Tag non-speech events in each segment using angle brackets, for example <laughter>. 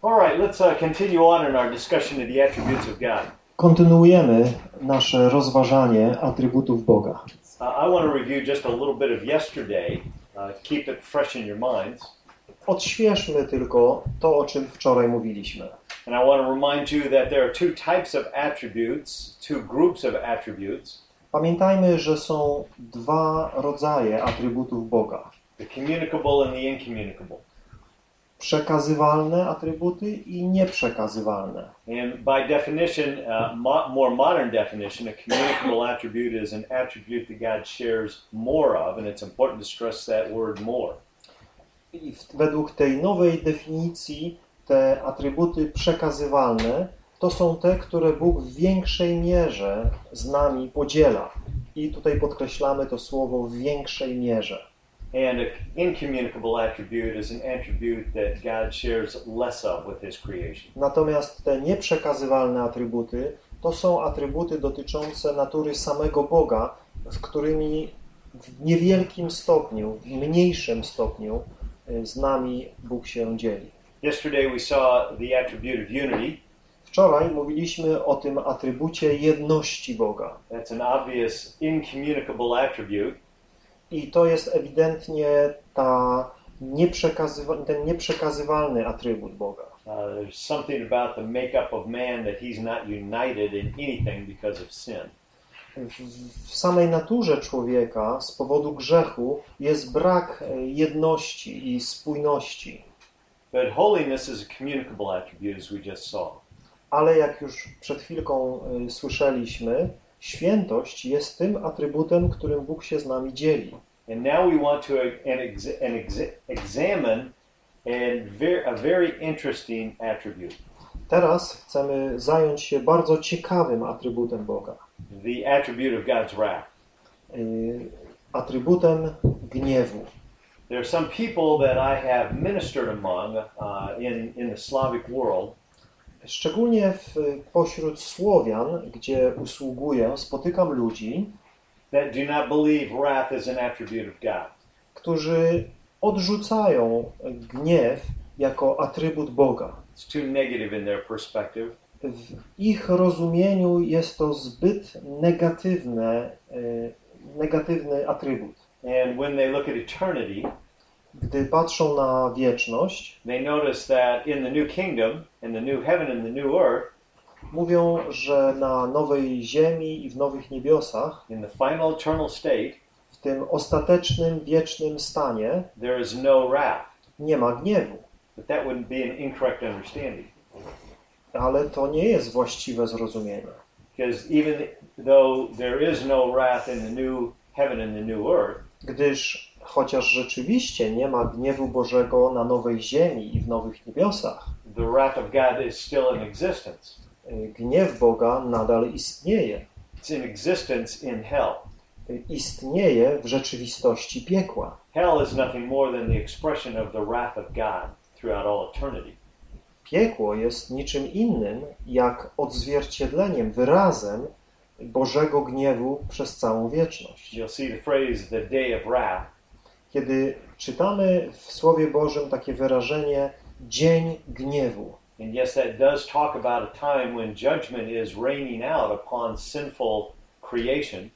All right, let's uh, continue on in our discussion of the attributes of God. Kontynuujemy nasze rozważanie atrybutów Boga. Uh, I want to review just a little bit of yesterday, uh, keep it fresh in your minds. Odświeżmy tylko to, o czym wczoraj mówiliśmy. And I want to remind you that there are two types of attributes, two groups of attributes Pamiętajmy, że są dwa rodzaje atrybutów Boga. the communicable and the incommunicable. Przekazywalne atrybuty i nieprzekazywalne. And by definition, uh, mo- more modern definition, a communicable attribute is an attribute that God shares more of, and it's important to stress that word more. I według tej nowej definicji te atrybuty przekazywalne to są te, które Bóg w większej mierze z nami podziela. I tutaj podkreślamy to słowo w większej mierze. And an incommunicable attribute is an attribute that God shares less of with His creation. Natomiast te nieprzekazywalne atrybuty to są atrybuty dotyczące natury samego Boga, z którymi w niewielkim stopniu, w mniejszym stopniu y, z nami Bóg się dzieli. Yesterday we saw the attribute of unity. Wczoraj mówiliśmy o tym atrybucie jedności Boga. That's an obvious incommunicable attribute. I to jest ewidentnie ta nieprzekazywa- ten nieprzekazywalny atrybut Boga. Uh, there's something about the makeup of man that he's not united in anything because of sin. W, w samej naturze człowieka z powodu grzechu jest brak e, jedności i spójności. But holiness is a communicable attribute, as we just saw. Ale jak już przed chwilką y, słyszeliśmy, świętość jest tym atrybutem, którym Bóg się z nami dzieli. And now we want to an ex- an ex- examine a very, a very interesting attribute, Teraz chcemy zająć się bardzo ciekawym atrybutem Boga. the attribute of God's wrath. Y, Atrybutem gniewu. There are some people that I have ministered among uh, in, in the Slavic world Szczególnie w, pośród Słowian, gdzie usługuję, spotykam ludzi, that do not believe wrath is an attribute of God. którzy odrzucają gniew jako atrybut Boga. It's too negative in their perspective. W ich rozumieniu jest to zbyt negatywne, e, negatywny atrybut. And when they look at eternity, Gdy patrzą na wieczność, they notice that in the new kingdom, in the new heaven and the new earth, mówią, że na nowej ziemi i w nowych niebiosach, in the final eternal state, w tym ostatecznym, wiecznym stanie, there is no wrath. nie ma gniewu. But that wouldn't be an incorrect understanding. Ale to nie jest właściwe zrozumienie. Because even though there is no wrath in the new heaven and the new earth, Gdyż chociaż rzeczywiście nie ma gniewu Bożego na nowej ziemi i w nowych niebiosach, the wrath of God is still in existence. gniew Boga nadal istnieje. It's in existence in hell. Istnieje w rzeczywistości piekła. Hell is nothing more than the expression of the wrath of God throughout all eternity. Piekło jest niczym innym jak odzwierciedleniem, wyrazem Bożego gniewu przez całą wieczność. You'll see the phrase the day of wrath. Kiedy czytamy w Słowie Bożym takie wyrażenie dzień gniewu, And yes, that does talk about a time when judgment is raining out upon sinful creation.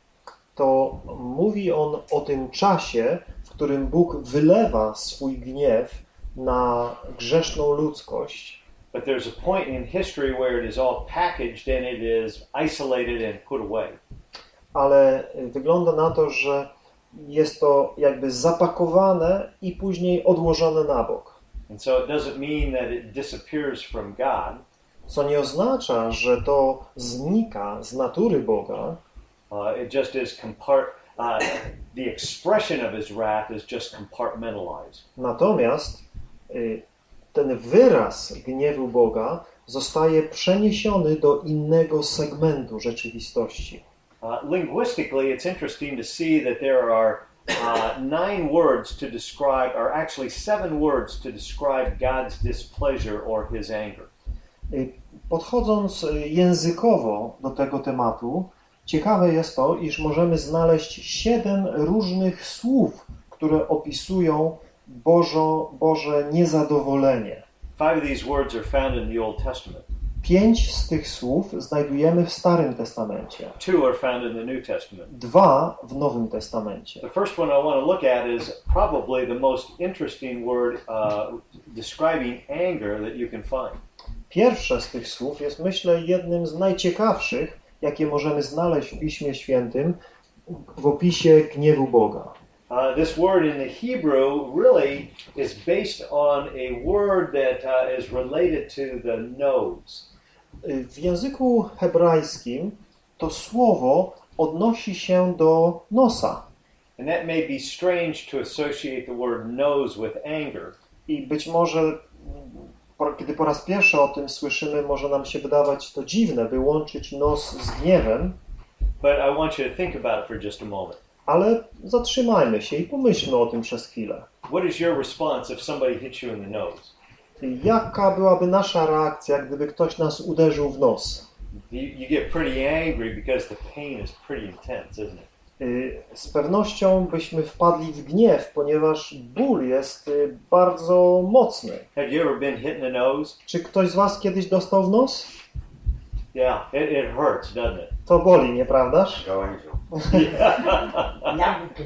to mówi on o tym czasie, w którym Bóg wylewa swój gniew na grzeszną ludzkość, But there's a point in history where it is all packaged and it is isolated and put away. ale wygląda na to, że jest to jakby zapakowane i później odłożone na bok. Co nie oznacza, że to znika z natury Boga, Uh, it just is compart. Uh, the expression of His wrath is just compartmentalized. natomiast y, ten wyraz gniewu Boga zostaje przeniesiony do innego segmentu rzeczywistości. Uh, linguistically, it's interesting to see that there are uh, nine words to describe, or actually seven words to describe God's displeasure or His anger. Podchodząc y, językowo do tego tematu, ciekawe jest to, iż możemy znaleźć siedem różnych słów, które opisują Bożo, Boże niezadowolenie. Five of these words are found in the Old Testament. Pięć z tych słów znajdujemy w Starym Testamencie. Two are found in the New Testament. Dwa w Nowym Testamencie. The first one I want to look at is probably the most interesting word uh, describing anger that you can find. Pierwsze z tych słów jest, myślę, jednym z najciekawszych, jakie możemy znaleźć w Piśmie Świętym w opisie gniewu Boga. Uh, this word in the Hebrew really is based on a word that uh, is related to the nose. W języku hebrajskim to słowo odnosi się do nosa. And that may be strange to associate the word nose with anger. I być może, kiedy po raz pierwszy o tym słyszymy, może nam się wydawać to dziwne, by łączyć nos z gniewem, But I want you to think about it for just a moment. ale zatrzymajmy się i pomyślmy o tym przez chwilę. What is your response if somebody hits you in the nose? Jaka byłaby nasza reakcja, gdyby ktoś nas uderzył w nos? Y, Z pewnością byśmy wpadli w gniew, ponieważ ból jest y, bardzo mocny. Have you ever been hit in the nose? Czy ktoś z Was kiedyś dostał w nos? Yeah, it, it hurts, doesn't it? To boli, nieprawdaż? Gońcu, Nawet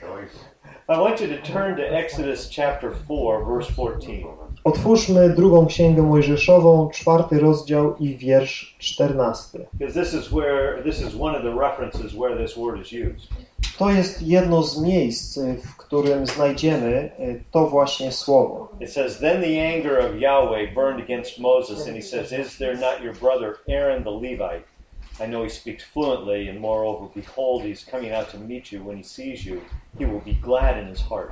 gońcu. I want you to turn to Exodus chapter 4, verse 14. Otwórzmy drugą księgę Mojżeszową, czwarty rozdział i wiersz czternasty. Because this is where this is one of the references where this word is used. To jest jedno z miejsc, w którym znajdziemy y, to właśnie słowo. It says, Then the anger of Yahweh burned against Moses, and he says, Is there not your brother Aaron the Levite? I know he speaks fluently, and moreover, behold, he's coming out to meet you. When he sees you, he will be glad in his heart.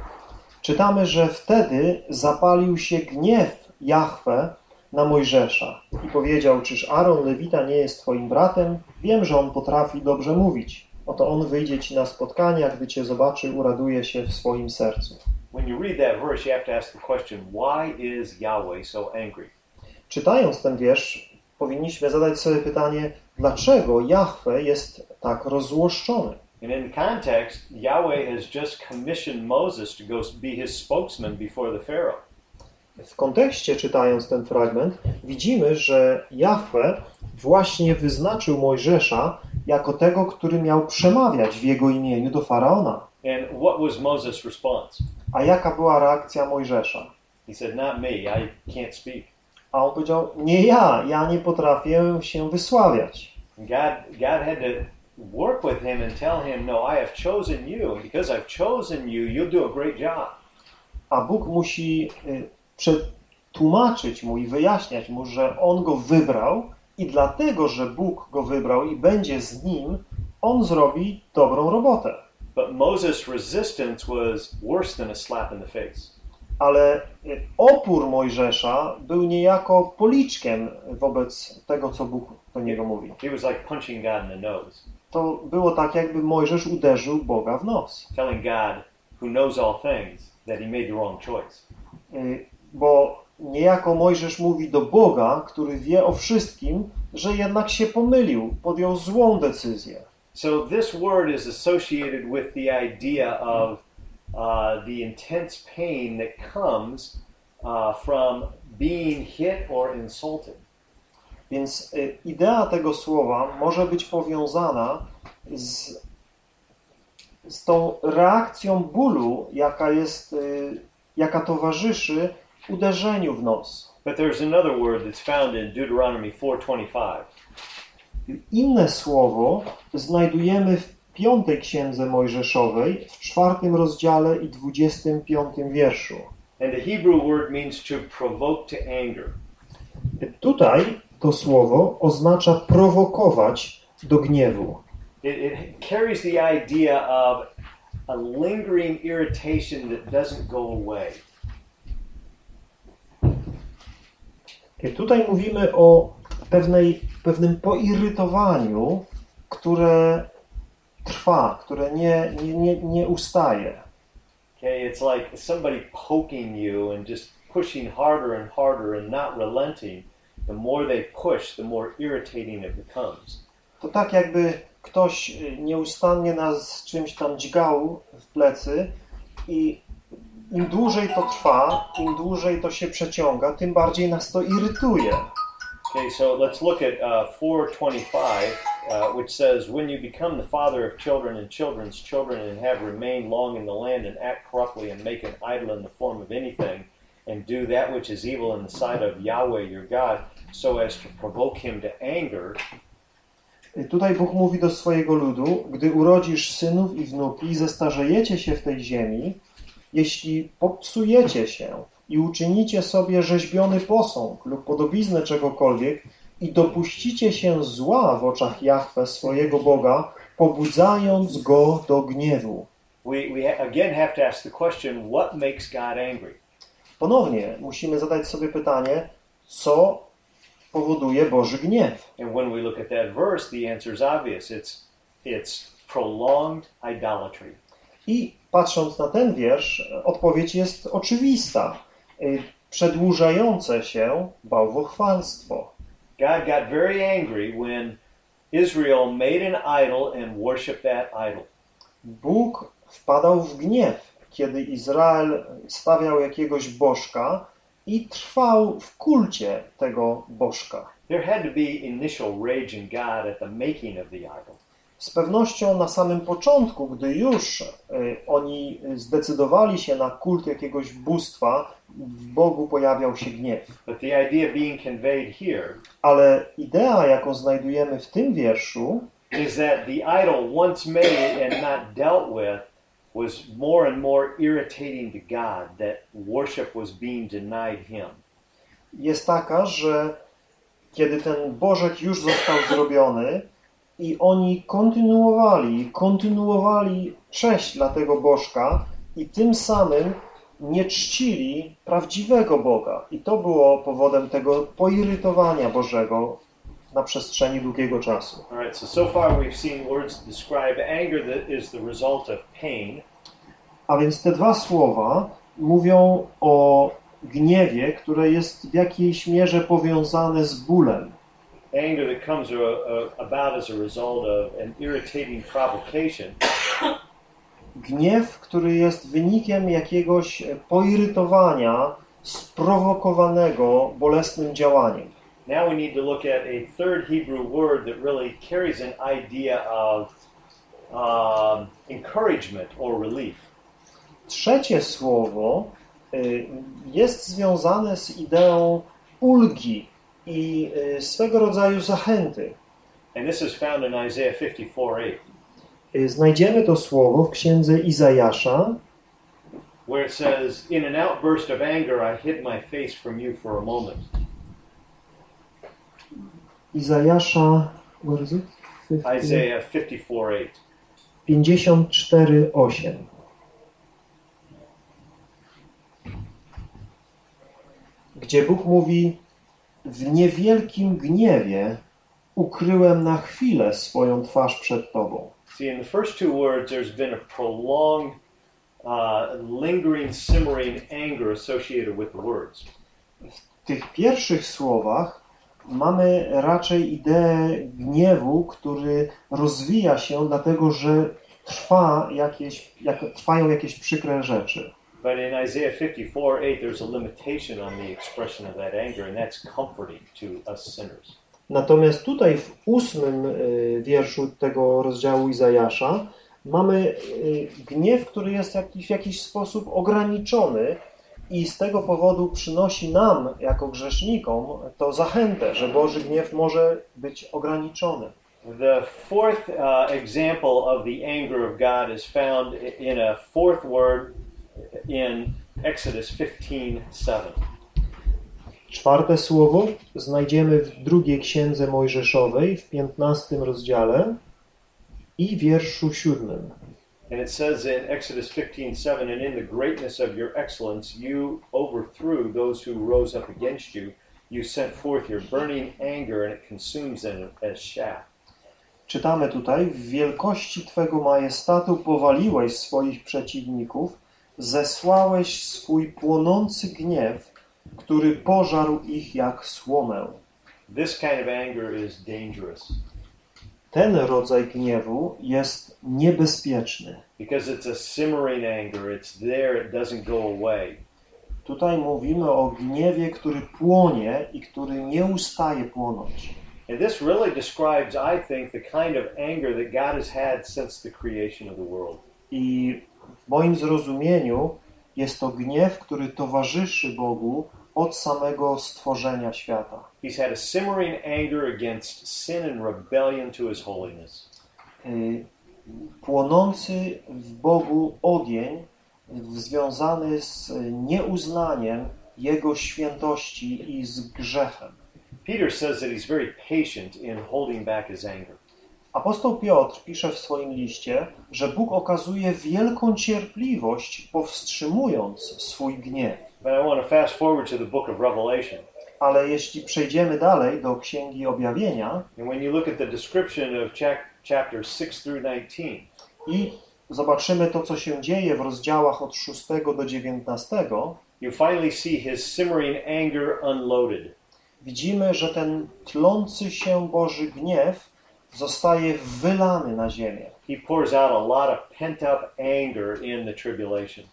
Czytamy, że wtedy zapalił się gniew Jahwe na Mojżesza i powiedział, czyż Aaron Lewita nie jest twoim bratem? Wiem, że on potrafi dobrze mówić. Oto on wyjdzie ci na spotkanie, a gdy cię zobaczy, uraduje się w swoim sercu. When you read that verse, you have to ask the question, Why is Yahweh so angry? Czytając ten wiersz, powinniśmy zadać sobie pytanie, dlaczego Jahwe jest tak rozzłoszczony? And in context, Yahweh has just commissioned Moses to go be his spokesman before the Pharaoh. W kontekście, czytając ten fragment, widzimy, że Jahwe właśnie wyznaczył Mojżesza jako tego, który miał przemawiać w jego imieniu do faraona. And what was Moses' response? A jaka była reakcja Mojżesza? He said, Not me, I can't speak. A on powiedział: Nie ja, ja nie potrafię się wysławiać. God, God had to work with him and tell him, No, I have chosen you, because I've chosen you, you'll do a great job. A Bóg musi y, przetłumaczyć mu i wyjaśniać mu, że on go wybrał i dlatego, że Bóg go wybrał i będzie z nim, on zrobi dobrą robotę. But Moses' resistance was worse than a slap in the face. Ale y, opór Mojżesza był niejako policzkiem wobec tego, co Bóg do niego mówił. He was like punching God in the nose, To było tak, jakby Mojżesz uderzył Boga w nos. telling God, who knows all things, that he made the wrong choice. Y, Bo niejako Mojżesz mówi do Boga, który wie o wszystkim, że jednak się pomylił, podjął złą decyzję. So this word is associated with the idea of uh, the intense pain that comes uh, from being hit or insulted. Więc y, idea tego słowa może być powiązana z, z tą reakcją bólu, jaka jest, y, jaka towarzyszy uderzeniu w nos. But there's another word that's found in Deuteronomy 4:25. Inne słowo znajdujemy w piątej księdze Mojżeszowej, w czwartym rozdziale i dwudziestym piątym wierszu. And the Hebrew word means to provoke to anger. Tutaj to słowo oznacza prowokować do gniewu. It, it carries the idea of a lingering irritation that doesn't go away. Tutaj mówimy o pewnej, pewnym poirytowaniu, które trwa, które nie, nie, nie, nie ustaje. Okay, it's like somebody poking you and just pushing harder and harder and not relenting. The more they push, the more irritating it becomes. To tak jakby ktoś y, nieustannie nas czymś tam dźgał w plecy i im dłużej to trwa, im dłużej to się przeciąga, tym bardziej nas to irytuje. Okay, so let's look at uh, 425, uh, which says, When you become the father of children and children's children and have remained long in the land and act corruptly and make an idol in the form of anything and do that which is evil in the sight of Yahweh your God so as to provoke him to anger, Tutaj Bóg mówi do swojego ludu, gdy urodzisz synów i wnuki i zestarzejecie się w tej ziemi, jeśli popsujecie się i uczynicie sobie rzeźbiony posąg lub podobiznę czegokolwiek i dopuścicie się zła w oczach Jahwe swojego Boga, pobudzając go do gniewu. we, we again have to ask the question what makes God angry? Ponownie musimy zadać sobie pytanie, co powoduje Boży gniew. And when we look at that verse, the answer is obvious it's, it's prolonged idolatry. I patrząc na ten wiersz, odpowiedź jest oczywista. Y, Przedłużające się bałwochwalstwo. God got very angry when Israel made an idol and worshiped that idol. Bóg wpadał w gniew, kiedy Izrael stawiał jakiegoś bożka i trwał w kulcie tego bożka. There had to be initial rage in God at the making of the idol. Z pewnością na samym początku, gdy już y, oni zdecydowali się na kult jakiegoś bóstwa, w Bogu pojawiał się gniew. Ale idea, jaką znajdujemy w tym wierszu, is that the idol, once made and not dealt with, was more and more irritating to God, that worship was being denied him. jest taka, że kiedy ten bożek już został zrobiony i oni kontynuowali, kontynuowali cześć dla tego bożka i tym samym nie czcili prawdziwego Boga. I to było powodem tego poirytowania Bożego na przestrzeni długiego czasu. All right, so so far we've seen words describe anger that is the result of pain, A więc te dwa słowa mówią o gniewie, które jest w jakiejś mierze powiązane z bólem. Anger that comes a, a, about as a result of an irritating provocation, Gniew, który jest wynikiem jakiegoś poirytowania sprowokowanego bolesnym działaniem. Now we need to look at a third Hebrew word that really carries an idea of um, encouragement or relief. Trzecie słowo y, jest związane z ideą ulgi i y, swego rodzaju zachęty. And this is found in Isaiah 54 8, Y, Znajdziemy to słowo w księdze Izajasza, where it says, In an outburst of anger, I hid my face from you for a moment. Izajasza, what is it? Isaiah 54 8. 54, 8. Gdzie Bóg mówi, w niewielkim gniewie ukryłem na chwilę swoją twarz przed Tobą. See, in the first two words, there's been a prolonged, uh, lingering, simmering anger associated with the words. W tych pierwszych słowach mamy raczej ideę gniewu, który rozwija się dlatego, że trwa jakieś, jak, trwają jakieś przykre rzeczy. But in Isaiah 54 8, there's a limitation on the expression of that anger, and that's comforting to us sinners. Natomiast tutaj w ósmym y, wierszu tego rozdziału Izajasza mamy y, gniew, który jest jakiś, w jakiś sposób ograniczony i z tego powodu przynosi nam, jako grzesznikom, to zachętę, że Boży gniew może być ograniczony. The fourth uh, example of the anger of God is found in a fourth word in Exodus 15 7. Czwarte słowo znajdziemy w drugiej księdze Mojżeszowej w 15 rozdziale i wierszu siódmym. And it says in Exodus 15 7, and in the greatness of your excellence, you overthrew those who rose up against you. You sent forth your burning anger, and it consumes them as chaff. Czytamy tutaj, w wielkości Twego majestatu powaliłeś swoich przeciwników, zesłałeś swój płonący gniew, który pożarł ich jak słomę. This kind of anger is dangerous. Ten rodzaj gniewu jest niebezpieczny. because it's a simmering anger. It's there, it doesn't go away. Tutaj mówimy o gniewie, który płonie i który nie ustaje płonąć. And this really describes, I think, the kind of anger that God has had since the creation of the world. I w moim zrozumieniu jest to gniew, który towarzyszy Bogu od samego stworzenia świata. He's had a simmering anger against sin and rebellion to his holiness. Y, Płonący w Bogu ogień związany z nieuznaniem Jego świętości i z grzechem. Peter says that he's very patient in holding back his anger. Apostoł Piotr pisze w swoim liście, że Bóg okazuje wielką cierpliwość, powstrzymując swój gniew. But I want to fast forward to the book of Revelation. Ale jeśli przejdziemy dalej do Księgi Objawienia And when you look at the description of chap- chapters 6 through 19, i zobaczymy to, co się dzieje w rozdziałach od 6 do 19, you finally see his simmering anger unloaded. widzimy, że ten tlący się Boży gniew zostaje wylany na ziemię. He pours out a lot of pent up anger in the tribulation.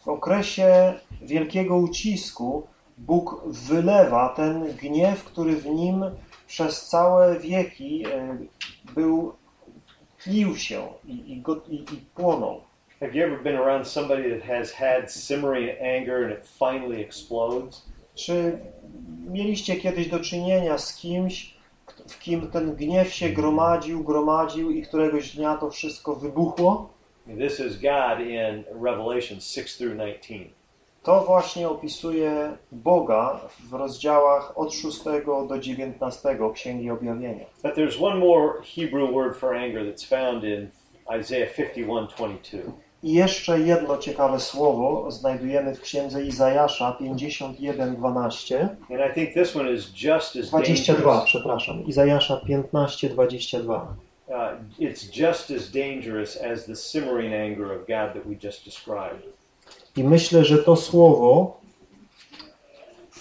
W okresie wielkiego ucisku Bóg wylewa ten gniew, który w nim przez całe wieki e, był, tlił się i, i, go, i, i płonął. Have you ever been around somebody that has had simmering anger and it finally explodes? Czy mieliście kiedyś do czynienia z kimś, w kim ten gniew się gromadził, gromadził i któregoś dnia to wszystko wybuchło? This is God in Revelation 6 through 19. To właśnie opisuje Boga w rozdziałach od 6 do 19 Księgi Objawienia. But there's one more Hebrew word for anger that's found in Isaiah 51:22. I jeszcze jedno ciekawe słowo znajdujemy w księdze Izajasza 51:12. And I think this one is just as 22, dangerous. przepraszam. Izajasza 15:22. Uh, it's just as dangerous as the simmering anger of God that we just described. I myślę, że to słowo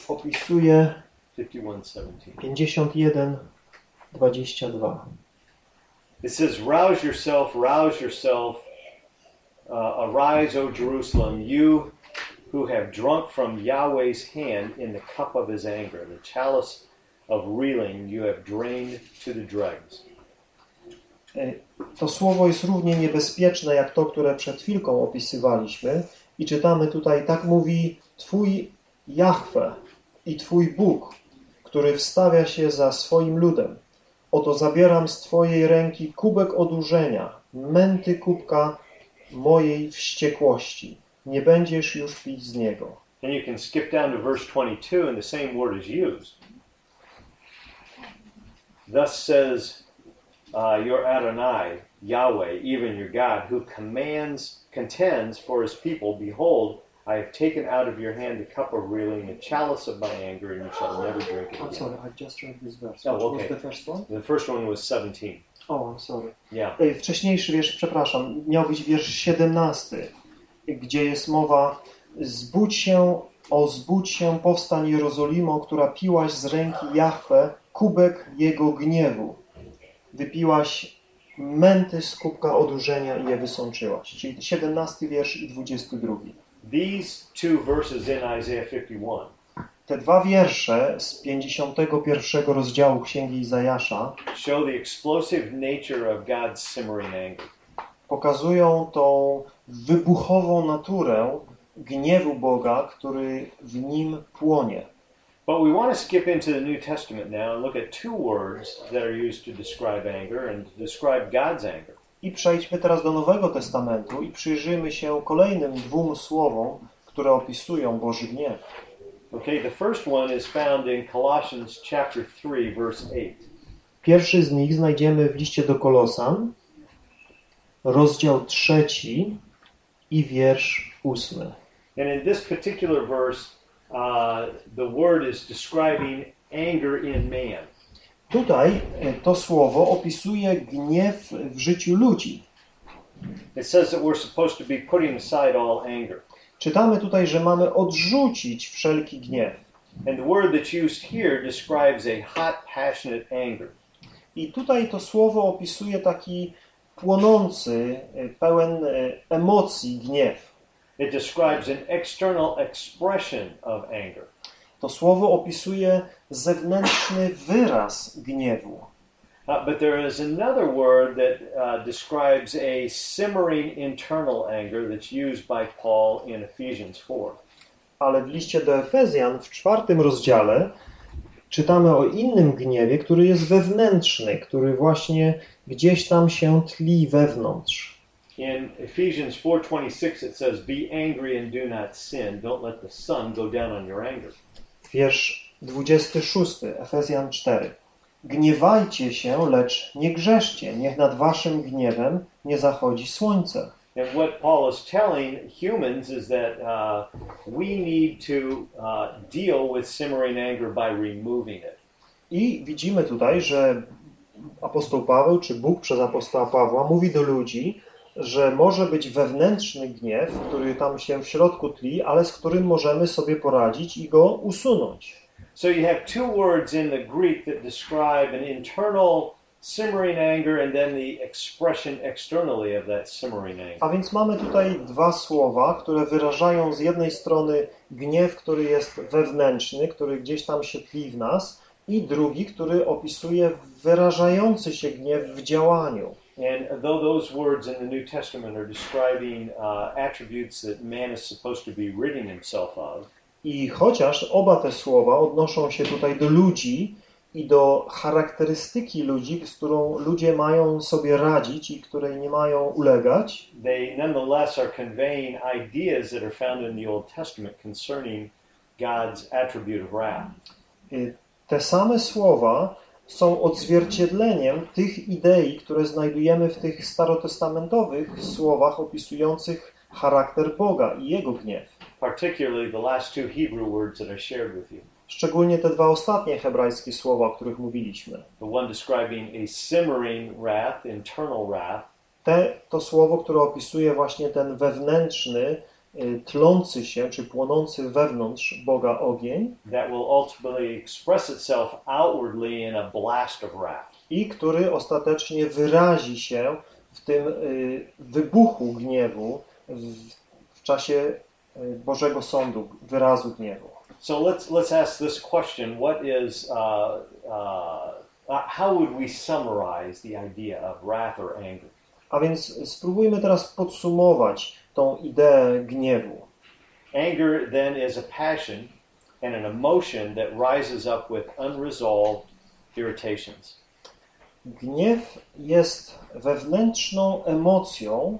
opisuje 51:17. 51:22. It says, "Rouse yourself, rouse yourself, uh, arise, O Jerusalem, you who have drunk from Yahweh's hand in the cup of His anger, the chalice of reeling you have drained to the dregs." E, To słowo jest równie niebezpieczne jak to, które przed chwilką opisywaliśmy. I czytamy tutaj, tak mówi Twój Jahwe i Twój Bóg, który wstawia się za swoim ludem. Oto zabieram z Twojej ręki kubek odurzenia, męty kubka mojej wściekłości. Nie będziesz już pić z niego. And you can skip down to verse 22, and the same word is used. Thus says uh, your Adonai, Yahweh, even your God, who commands, contends for his people. Behold, I have taken out of your hand the cup of reeling, the chalice of my anger, and you shall never drink it again. I'm sorry, I just read this verse. Oh, okay. the first one? The first one was 17. I'm sorry. Yeah. Wcześniejszy wiersz, przepraszam, miał być wiersz 17, gdzie jest mowa Zbudź się, o zbudź się, powstań Jerozolimo, która piłaś z ręki Jahwe kubek jego gniewu. Wypiłaś męty z kubka odurzenia i je wysączyłaś. Czyli 17 wiersz i 22. These two verses in Isaiah 51 Te dwa wiersze z 51 rozdziału Księgi Izajasza show the explosive nature of God's simmering anger. pokazują tą wybuchową naturę gniewu Boga, który w nim płonie. But we want to skip into the New Testament now and look at two words that are used to describe anger and to describe God's anger. I przejdźmy teraz do Nowego Testamentu i przyjrzyjmy się kolejnym dwóm słowom, które opisują Boży gniew. Okay, the first one is found in Colossians chapter 3 verse 8. Pierwszy z nich znajdziemy w liście do Kolosan, rozdział trzeci i wiersz ósmy. And in this particular verse, uh, the word is describing anger in man. Tutaj e, to słowo opisuje gniew w życiu ludzi. It says that we're supposed to be putting aside all anger. Czytamy tutaj, że mamy odrzucić wszelki gniew. And the word that's used here describes a hot, passionate anger. I tutaj to słowo opisuje taki płonący, y, pełen y, emocji gniew. It describes an external expression of anger. To słowo opisuje zewnętrzny wyraz gniewu. Uh, but there is another word that uh, describes a simmering internal anger that's used by Paul in Ephesians 4. Ale w liście do Efezjan w czwartym rozdziale czytamy o innym gniewie, który jest wewnętrzny, który właśnie gdzieś tam się tli wewnątrz. In Ephesians 4:26 it says, "Be angry and do not sin. Don't let the sun go down on your anger." Wiersz 26, Efezjan 4. Gniewajcie się, lecz nie grzeszcie, niech nad waszym gniewem nie zachodzi słońce. And what Paul is telling humans is that uh, we need to uh, deal with simmering anger by removing it. I widzimy tutaj, że apostoł Paweł, czy Bóg przez apostoła Pawła mówi do ludzi, że może być wewnętrzny gniew, który tam się w środku tli, ale z którym możemy sobie poradzić i go usunąć. So you have two words in the Greek that describe an internal simmering anger and then the expression externally of that simmering anger. A więc mamy tutaj dwa słowa, które wyrażają z jednej strony gniew, który jest wewnętrzny, który gdzieś tam się tli w nas, i drugi, który opisuje wyrażający się gniew w działaniu. And though those words in the New Testament are describing uh, attributes that man is supposed to be ridding himself of, I chociaż oba te słowa odnoszą się tutaj do ludzi i do charakterystyki ludzi, z którą ludzie mają sobie radzić i której nie mają ulegać, they nonetheless are conveying ideas that are found in the Old Testament concerning God's attribute of wrath. y, te same słowa są odzwierciedleniem tych idei, które znajdujemy w tych starotestamentowych słowach opisujących charakter Boga i Jego gniew. Particularly the last two Hebrew words that I shared with you. Szczególnie te dwa ostatnie hebrajskie słowa, o których mówiliśmy. The one describing a simmering wrath, internal wrath, Te, to słowo, które opisuje właśnie ten wewnętrzny, y, tlący się, czy płonący wewnątrz Boga ogień that will ultimately express itself outwardly in a blast of wrath. i który ostatecznie wyrazi się w tym y, wybuchu gniewu w, w czasie Bożego Sądu, wyrazu gniewu. So let's let's ask this question: What is uh, uh, uh, how would we summarize the idea of wrath or anger? A więc spróbujmy teraz podsumować tą ideę gniewu. Anger then is a passion and an emotion that rises up with unresolved irritations. Gniew jest wewnętrzną emocją,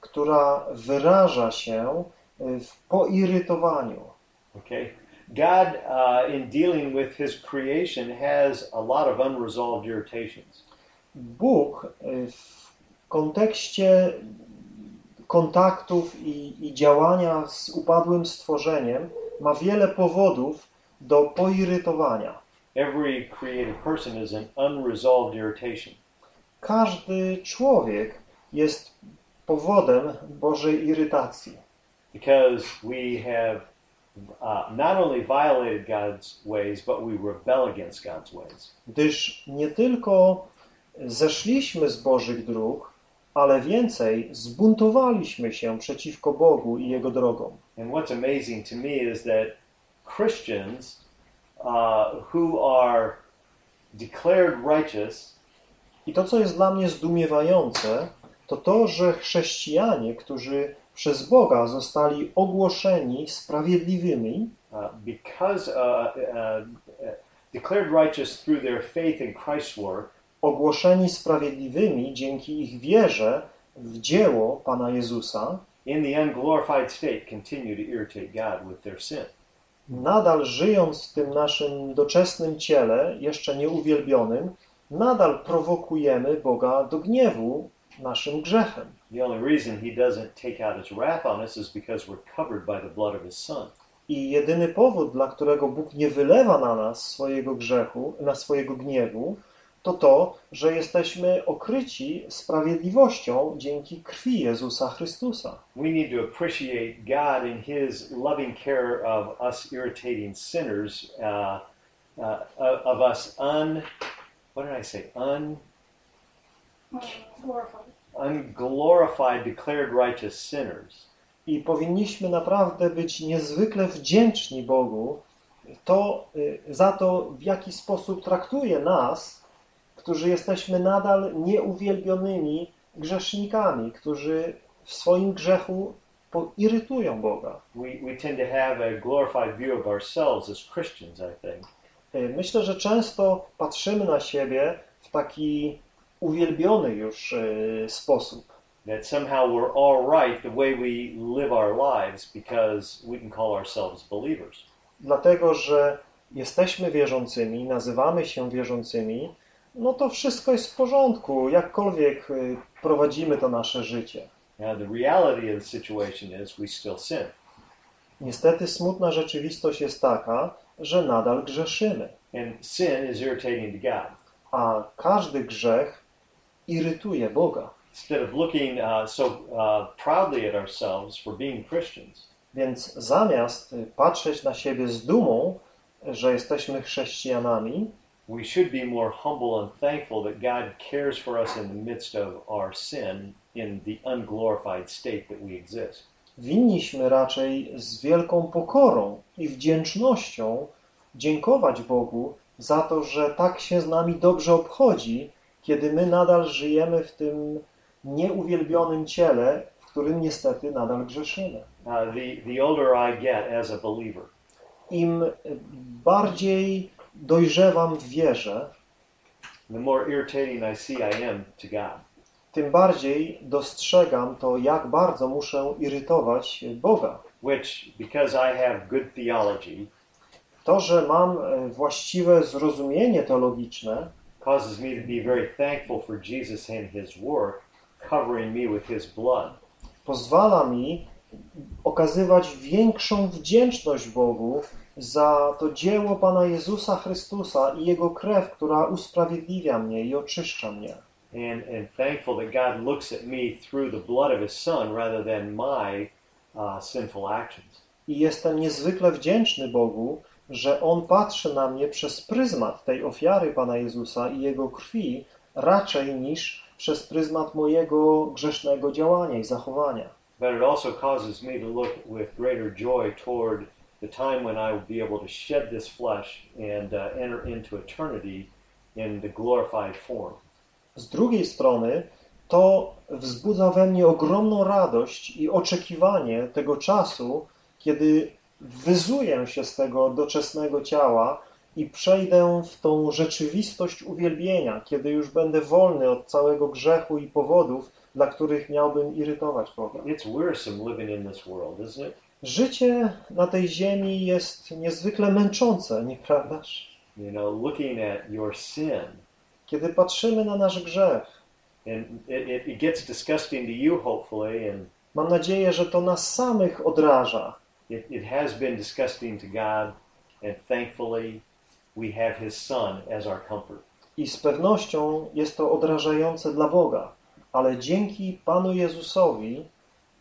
która wyraża się w poirytowaniu. Okay, God, uh, in dealing with His creation, has a lot of unresolved irritations. Bóg y, w kontekście kontaktów i, i działania z upadłym stworzeniem ma wiele powodów do poirytowania. Every created person is an unresolved irritation. Każdy człowiek jest powodem Bożej irytacji, because we have uh, not only violated God's ways, but we rebel against God's ways. gdyż nie tylko zeszliśmy z Bożych dróg, ale więcej zbuntowaliśmy się przeciwko Bogu i Jego drogom. And what's amazing to me is that Christians uh, who are declared righteous I to, co jest dla mnie zdumiewające, to to, że chrześcijanie, którzy przez Boga zostali ogłoszeni sprawiedliwymi, uh, because uh, uh, declared righteous through their faith in Christ's work, ogłoszeni sprawiedliwymi dzięki ich wierze w dzieło Pana Jezusa, in the unglorified state, continue to irritate God with their sin. nadal żyjąc w tym naszym doczesnym ciele, jeszcze nieuwielbionym, nadal prowokujemy Boga do gniewu naszym grzechem. The only reason He doesn't take out His wrath on us is because we're covered by the blood of His Son. I jedyny powód, dla którego Bóg nie wylewa na nas swojego grzechu, na swojego gniewu, to to, że jesteśmy okryci sprawiedliwością dzięki krwi Jezusa Chrystusa. We need to appreciate God in His loving care of us irritating sinners, uh, uh, of us un. What did I say? Un. glorified. Unglorified, declared righteous sinners. I powinniśmy naprawdę być niezwykle wdzięczni Bogu to, y, za to, w jaki sposób traktuje nas, którzy jesteśmy nadal nieuwielbionymi grzesznikami, którzy w swoim grzechu irytują Boga. We, we tend to have a glorified view of ourselves as Christians, I think. Y, myślę, że często patrzymy na siebie w taki uwielbiony już y, sposób. That somehow we're all right the way we live our lives because we can call ourselves believers. Dlatego, że jesteśmy wierzącymi, nazywamy się wierzącymi, no to wszystko jest w porządku, jakkolwiek y, prowadzimy to nasze życie. Now the reality of the situation is we still sin. Niestety smutna rzeczywistość jest taka, że nadal grzeszymy. And sin is irritating to God. A każdy grzech irytuje Boga. Instead of looking uh, so uh, proudly at ourselves for being Christians, Więc zamiast patrzeć na siebie z dumą, że jesteśmy chrześcijanami, we should be more humble and thankful that God cares for us in the midst of our sin in the unglorified state that we exist. winniśmy raczej z wielką pokorą i wdzięcznością dziękować Bogu za to, że tak się z nami dobrze obchodzi, kiedy my nadal żyjemy w tym nieuwielbionym ciele, w którym niestety nadal grzeszymy. Uh, the, the older I get as a believer, Im bardziej dojrzewam w wierze, the more irritating I see I am to God. tym bardziej dostrzegam to, jak bardzo muszę irytować Boga. Which, because I have good theology, To, że mam e, właściwe zrozumienie teologiczne, causes me to be very thankful for Jesus and His work covering me with His blood. pozwala mi okazywać większą wdzięczność Bogu za to dzieło Pana Jezusa Chrystusa i Jego krew, która usprawiedliwia mnie i oczyszcza mnie. And, and thankful that God looks at me through the blood of His Son rather than my uh, sinful actions. I jestem niezwykle wdzięczny Bogu, że On patrzy na mnie przez pryzmat tej ofiary Pana Jezusa i Jego krwi raczej niż przez pryzmat mojego grzesznego działania i zachowania. But it also causes me to look with greater joy toward the time when I will be able to shed this flesh and uh, enter into eternity in the glorified form. Z drugiej strony to wzbudza we mnie ogromną radość i oczekiwanie tego czasu, kiedy wyzuję się z tego doczesnego ciała i przejdę w tą rzeczywistość uwielbienia, kiedy już będę wolny od całego grzechu i powodów, dla których miałbym irytować Boga. It's wearisome living in this world, isn't it? Życie na tej ziemi jest niezwykle męczące, nieprawdaż? You know, looking at your sin, Kiedy patrzymy na nasz grzech, and it, it, it gets disgusting to you, hopefully, and mam nadzieję, że to nas samych odraża, it, it has been disgusting to God, and thankfully, we have His Son as our comfort. I z pewnością jest to odrażające dla Boga, ale dzięki Panu Jezusowi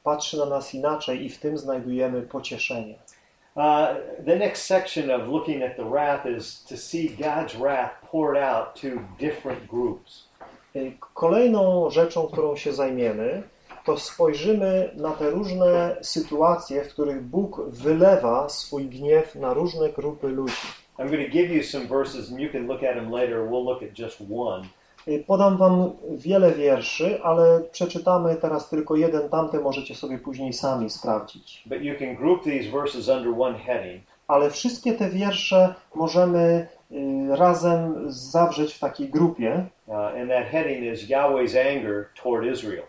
patrzy na nas inaczej i w tym znajdujemy pocieszenie. Uh, the next section of looking at the wrath is to see God's wrath poured out to different groups. Y, Kolejną rzeczą, którą się zajmiemy, to spojrzymy na te różne sytuacje, w których Bóg wylewa swój gniew na różne grupy ludzi. I'm going to give you some verses, and you can look at them later. We'll look at just one. Y, Podam wam wiele wierszy, ale przeczytamy teraz tylko jeden, tamte możecie sobie później sami sprawdzić. But you can group these verses under one heading. ale wszystkie te wiersze możemy y, razem zawrzeć w takiej grupie, Uh, and that heading is Yahweh's anger toward Israel.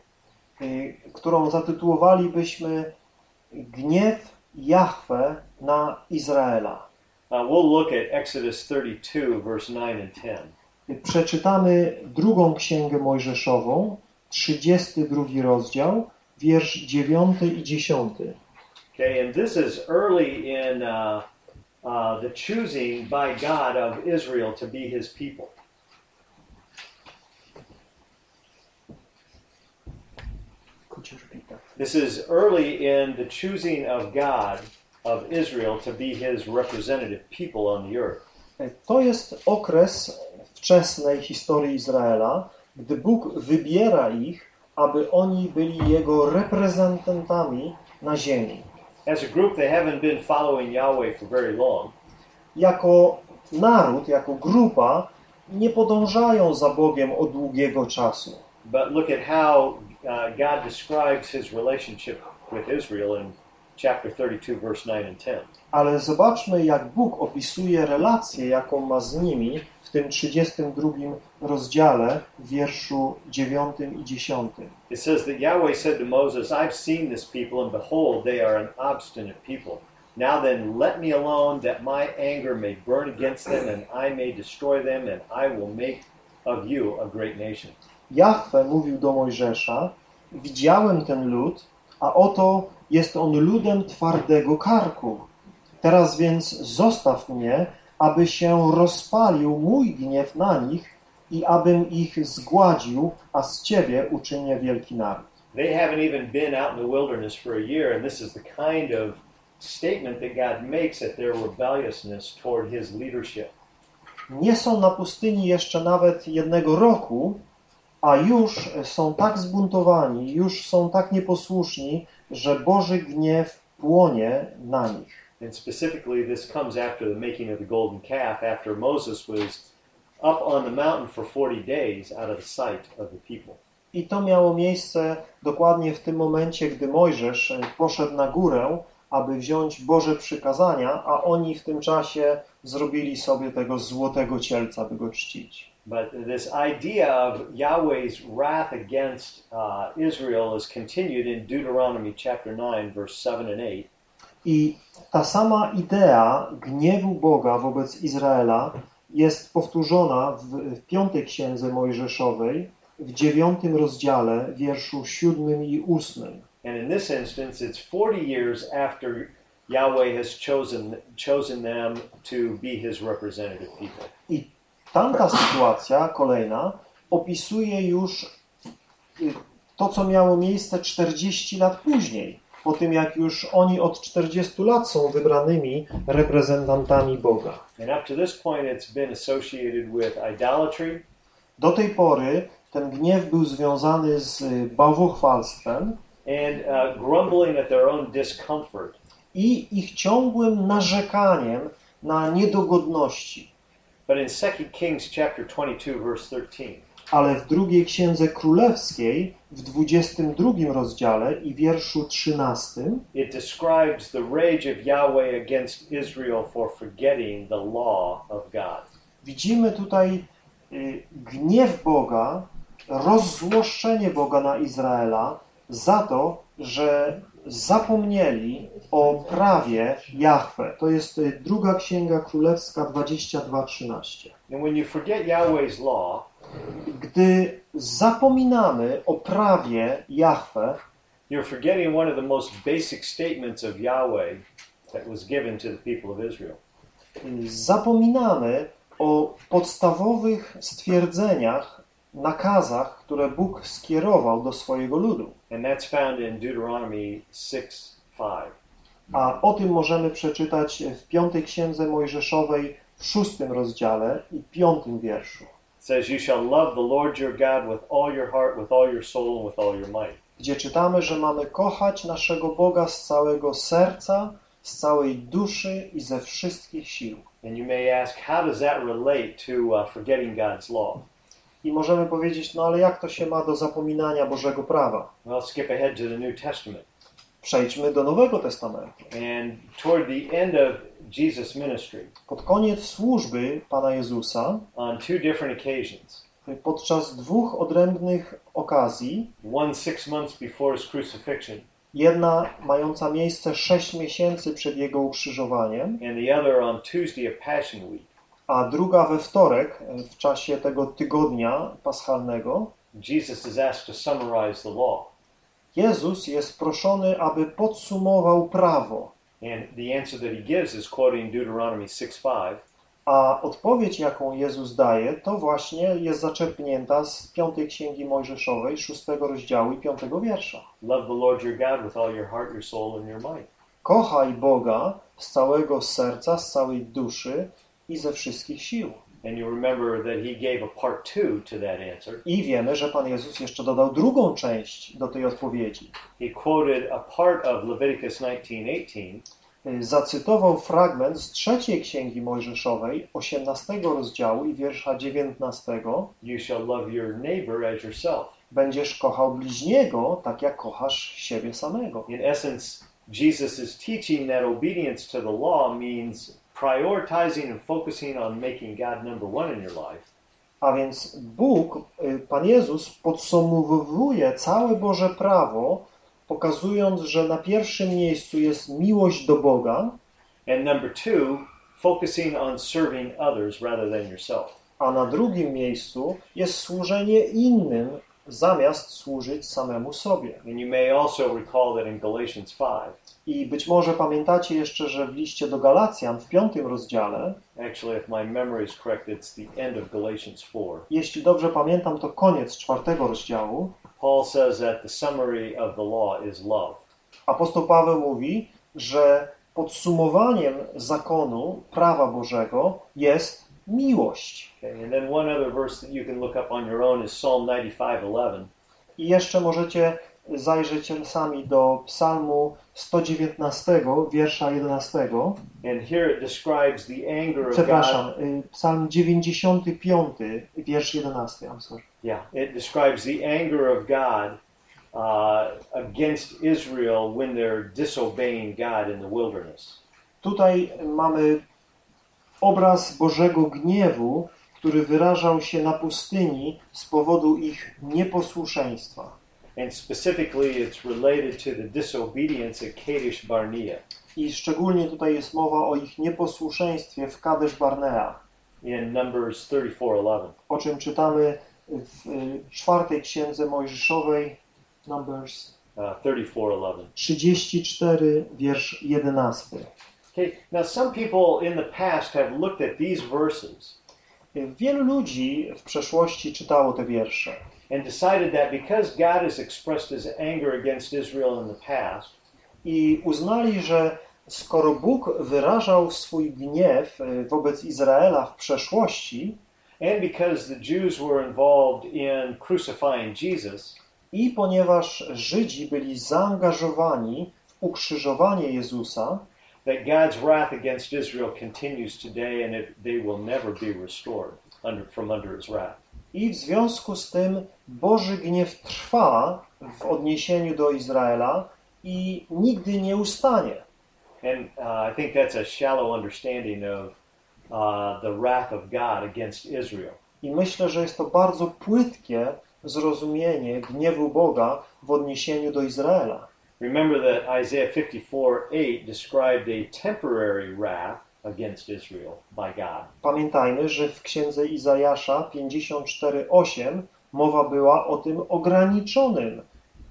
Y, którą zatytułowalibyśmy Gniew Jahwe na Izraela. Uh, we'll look at Exodus 32, verse 9 and 10. Y, Przeczytamy drugą księgę Mojżeszową, 32 rozdział, wiersz 9 i 10. Okay, and this is early in uh, uh, the choosing by God of Israel to be his people. Could you repeat that? This is early in the choosing of God of Israel to be his representative people on the earth. To jest okres wczesnej historii Izraela, gdy Bóg wybiera ich, aby oni byli Jego reprezentantami na ziemi. As a group, they haven't been following Yahweh for very long, Jako naród, jako grupa nie podążają za Bogiem od długiego czasu. but look at how uh, God describes his relationship with Israel in chapter 32, verse 9 and 10. Ale zobaczmy, jak Bóg opisuje relację, jaką ma z nimi w tym 32 rozdziale, w wierszu 9 i 10. It says that Yahweh said to Moses, I've seen this people, and behold, they are an obstinate people. Now then, let me alone, that my anger may burn against them, and I may destroy them, and I will make of you a great nation. Jahwe mówił do Mojżesza, widziałem ten lud, a oto jest on ludem twardego karku. Teraz więc zostaw mnie, aby się rozpalił mój gniew na nich i abym ich zgładził, a z ciebie uczynię wielki naród. They haven't even been out in the wilderness for a year, and this is the kind of statement that God makes at their rebelliousness toward his leadership. Nie są na pustyni jeszcze nawet jednego roku, a już są tak zbuntowani, już są tak nieposłuszni, że Boży gniew płonie na nich. And specifically, this comes after the making of the golden calf, after Moses was up on the mountain for 40 days out of the sight of the people. I to miało miejsce dokładnie w tym momencie, gdy Mojżesz poszedł na górę, aby wziąć Boże przykazania, a oni w tym czasie zrobili sobie tego złotego cielca, by go czcić. But this idea of Yahweh's wrath against uh, Israel is continued in Deuteronomy chapter 9, verse 7 and 8. I ta sama idea gniewu Boga wobec Izraela jest powtórzona w, w piątej księdze Mojżeszowej, w dziewiątym rozdziale, wierszu siódmym i ósmym. And in this instance, it's 40 years after Yahweh has chosen, chosen them to be his representative people. I tamta sytuacja, kolejna, opisuje już y, to, co miało miejsce 40 lat później, po tym jak już oni od 40 lat są wybranymi reprezentantami Boga. Do tej pory ten gniew był związany z y, bałwochwalstwem and uh, grumbling at their own discomfort. i ich ciągłym narzekaniem na niedogodności. But in 2 Kings chapter 22, verse 13, Ale w drugiej księdze królewskiej, w 22 rozdziale i wierszu 13, it describes the rage of Yahweh against Israel for forgetting the law of God. widzimy tutaj y, gniew Boga, rozzłoszczenie Boga na Izraela za to, że zapomnieli o prawie Jahwe. To jest y, druga księga królewska 22:13. And when you forget Yahweh's law, Gdy zapominamy o prawie Jahwe, you're forgetting one of the most basic statements of Yahweh that was given to the people of Israel. zapominamy o podstawowych stwierdzeniach, nakazach, które Bóg skierował do swojego ludu. And that's found in Deuteronomy 6 5. A o tym możemy przeczytać w piątej księdze Mojżeszowej w szóstym rozdziale i piątym wierszu, says, You shall love the Lord your God with all your heart, with all your soul, and with all your might. gdzie czytamy, że mamy kochać naszego Boga z całego serca, z całej duszy i ze wszystkich sił. And you may ask, how does that relate to uh, forgetting God's law? I możemy powiedzieć, no ale jak to się ma do zapominania Bożego prawa? Well, skip ahead to the New Testament. Przejdźmy do Nowego Testamentu. And toward the end of Jesus' ministry, Pod koniec służby Pana Jezusa, on two different occasions, podczas dwóch odrębnych okazji, jedna mająca miejsce sześć miesięcy przed Jego ukrzyżowaniem, and the other on Tuesday of Passion Week, a druga we wtorek, w czasie tego tygodnia paschalnego, Jesus is asked to summarize the law. Jezus jest proszony, aby podsumował prawo, And the answer that he gives is quoting Deuteronomy 6 5. a odpowiedź, jaką Jezus daje, to właśnie jest zaczerpnięta z piątej księgi Mojżeszowej, szóstego rozdziału i piątego wiersza. Love the Lord your God with all your heart, your soul, and your might. Kochaj Boga z całego serca, z całej duszy i ze wszystkich sił. And you remember that he gave a part two to that answer. I wiemy, że Pan Jezus jeszcze dodał drugą część do tej odpowiedzi. He quoted a part of Leviticus 19:18 Y, Zacytował fragment z trzeciej księgi Mojżeszowej, 18 rozdziału i wiersza 19. You shall love your neighbor as yourself. Będziesz kochał bliźniego tak, jak kochasz siebie samego. In essence, Jesus is teaching that obedience to the law means prioritizing and focusing on making God number one in your life. A więc Bóg, y, Pan Jezus podsumowuje całe Boże prawo, pokazując, że na pierwszym miejscu jest miłość do Boga, And number two, focusing on serving others rather than yourself. a na drugim miejscu jest służenie innym zamiast służyć samemu sobie. And you may also recall that in Galatians 5, I być może pamiętacie jeszcze, że w liście do Galacjan w piątym rozdziale, actually, if my memory is correct, it's the end of Galatians 4. jeśli dobrze pamiętam, to koniec czwartego rozdziału, Paul says that the summary of the law is love. apostoł Paweł mówi, że podsumowaniem zakonu, prawa Bożego jest miłość. Okay, and then one other verse that you can look up on your own is Psalm 95:11. I jeszcze możecie zajrzeć sami do psalmu 119, wiersza 11. And here it describes the anger of God. Przepraszam, y, psalm 95, wiersz 11. I'm sorry. Yeah, it describes the anger of God uh, against Israel when they're disobeying God in the wilderness. Tutaj mamy obraz Bożego gniewu, który wyrażał się na pustyni z powodu ich nieposłuszeństwa. And specifically, it's related to the disobedience at Kadesh Barnea. I szczególnie tutaj jest mowa o ich nieposłuszeństwie w Kadesz Barnea, in Numbers 34:11. o czym czytamy w y, czwartej księdze Mojżeszowej, Numbers Uh, 34:11. 34, wiersz 11. Okay, now some people in the past have looked at these verses Wielu ludzi w przeszłości czytało te wiersze and decided that because God has expressed his anger against Israel in the past, i uznali, że skoro Bóg wyrażał swój gniew y, wobec Izraela w przeszłości and because the Jews were involved in crucifying Jesus, i ponieważ Żydzi byli zaangażowani w ukrzyżowanie Jezusa, that God's wrath against Israel continues today and it, they will never be restored under, from under his wrath. I w związku z tym Boży gniew trwa w odniesieniu do Izraela i nigdy nie ustanie. And uh, I think that's a shallow understanding of uh, the wrath of God against Israel. I myślę, że jest to bardzo płytkie zrozumienie gniewu Boga w odniesieniu do Izraela. Remember that Isaiah 54:8 described a temporary wrath against Israel by God. Pamiętajmy, że w księdze Izajasza 54:8 mowa była o tym ograniczonym,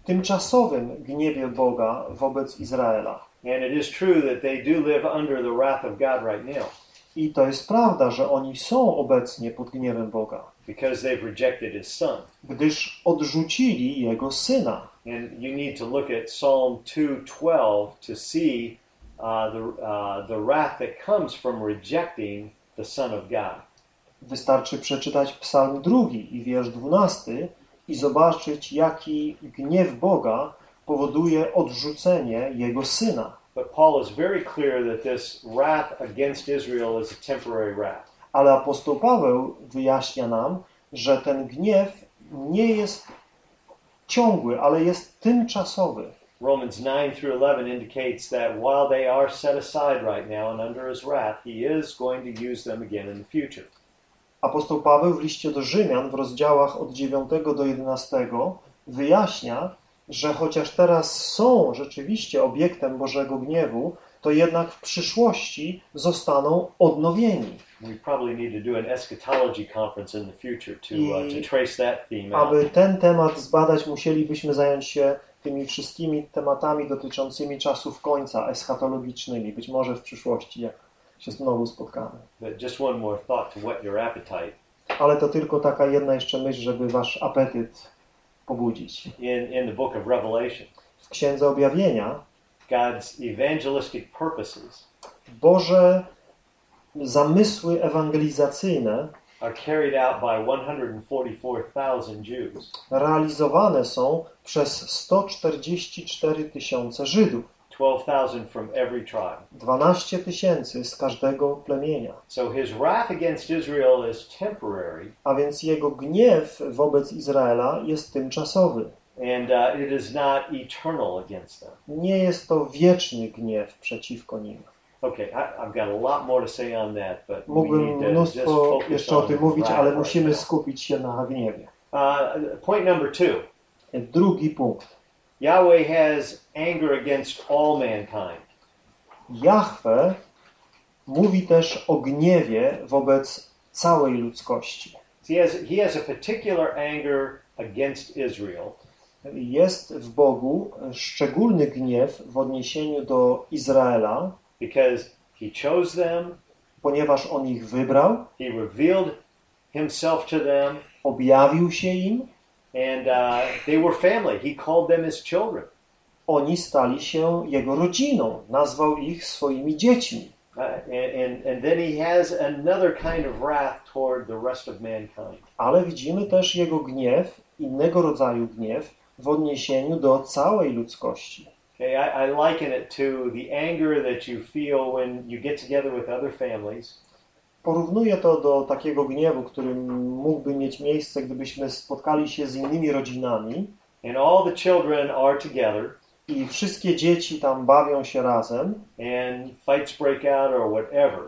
tymczasowym gniewie Boga wobec Izraela. And it is true that they do live under the wrath of God right now I to jest prawda, że oni są obecnie pod gniewem Boga, because they've rejected his son. gdyż odrzucili Jego Syna. And you need to look at Psalm 2:12 to see uh, the uh, the wrath that comes from rejecting the Son of God. Wystarczy przeczytać Psalm drugi i wiersz 12 i zobaczyć, jaki gniew Boga powoduje odrzucenie Jego Syna. But Paul is very clear that this wrath against Israel is a temporary wrath. Ale apostoł Paweł wyjaśnia nam, że ten gniew nie jest ciągły, ale jest tymczasowy. Romans 9 through 11 indicates that while they are set aside right now and under his wrath, he is going to use them again in the future. Apostoł Paweł w liście do Rzymian w rozdziałach od 9 do 11 wyjaśnia, że chociaż teraz są rzeczywiście obiektem Bożego gniewu, to jednak w przyszłości zostaną odnowieni. I-. Aby ten temat zbadać, musielibyśmy zająć się tymi wszystkimi tematami dotyczącymi czasów końca, eschatologicznymi, być może w przyszłości, jak się znowu spotkamy. Ale to tylko taka jedna jeszcze myśl, żeby wasz apetyt pobudzić. In, in the book of Revelation, W Księdze Objawienia God's evangelistic purposes Boże zamysły ewangelizacyjne are carried out by 144,000 Jews. realizowane są przez 144 tysiące Żydów, 12,000 from every tribe. 12 tysięcy z każdego plemienia. So his wrath against Israel is temporary, A więc jego gniew wobec Izraela jest tymczasowy. and uh, it is not eternal against them. Nie jest to wieczny gniew przeciwko nim. Okay, I, I've got a lot more to say on that, but we Mógłbym need to just mnóstwo focus jeszcze o on tym mówić, ale musimy skupić się na gniewie. Uh, point number two. Drugi punkt. Yahweh has anger against all mankind. Jahwe mówi też o gniewie wobec całej ludzkości. He has, he has a particular anger against Israel Jest w Bogu szczególny gniew w odniesieniu do Izraela, because he chose them, ponieważ on ich wybrał, he revealed himself to them, objawił się im, and uh, they were family. He called them his children. oni stali się jego rodziną, nazwał ich swoimi dziećmi. Uh, and, and, and then he has another kind of wrath toward the rest of mankind. Ale widzimy też jego gniew, innego rodzaju gniew, w odniesieniu do całej ludzkości. Okay, I, I liken it to the anger that you feel when you get together with other families Porównuję to do takiego gniewu, który mógłby mieć miejsce, gdybyśmy spotkali się z innymi rodzinami and all the children are together i wszystkie dzieci tam bawią się razem, and fights break out or whatever,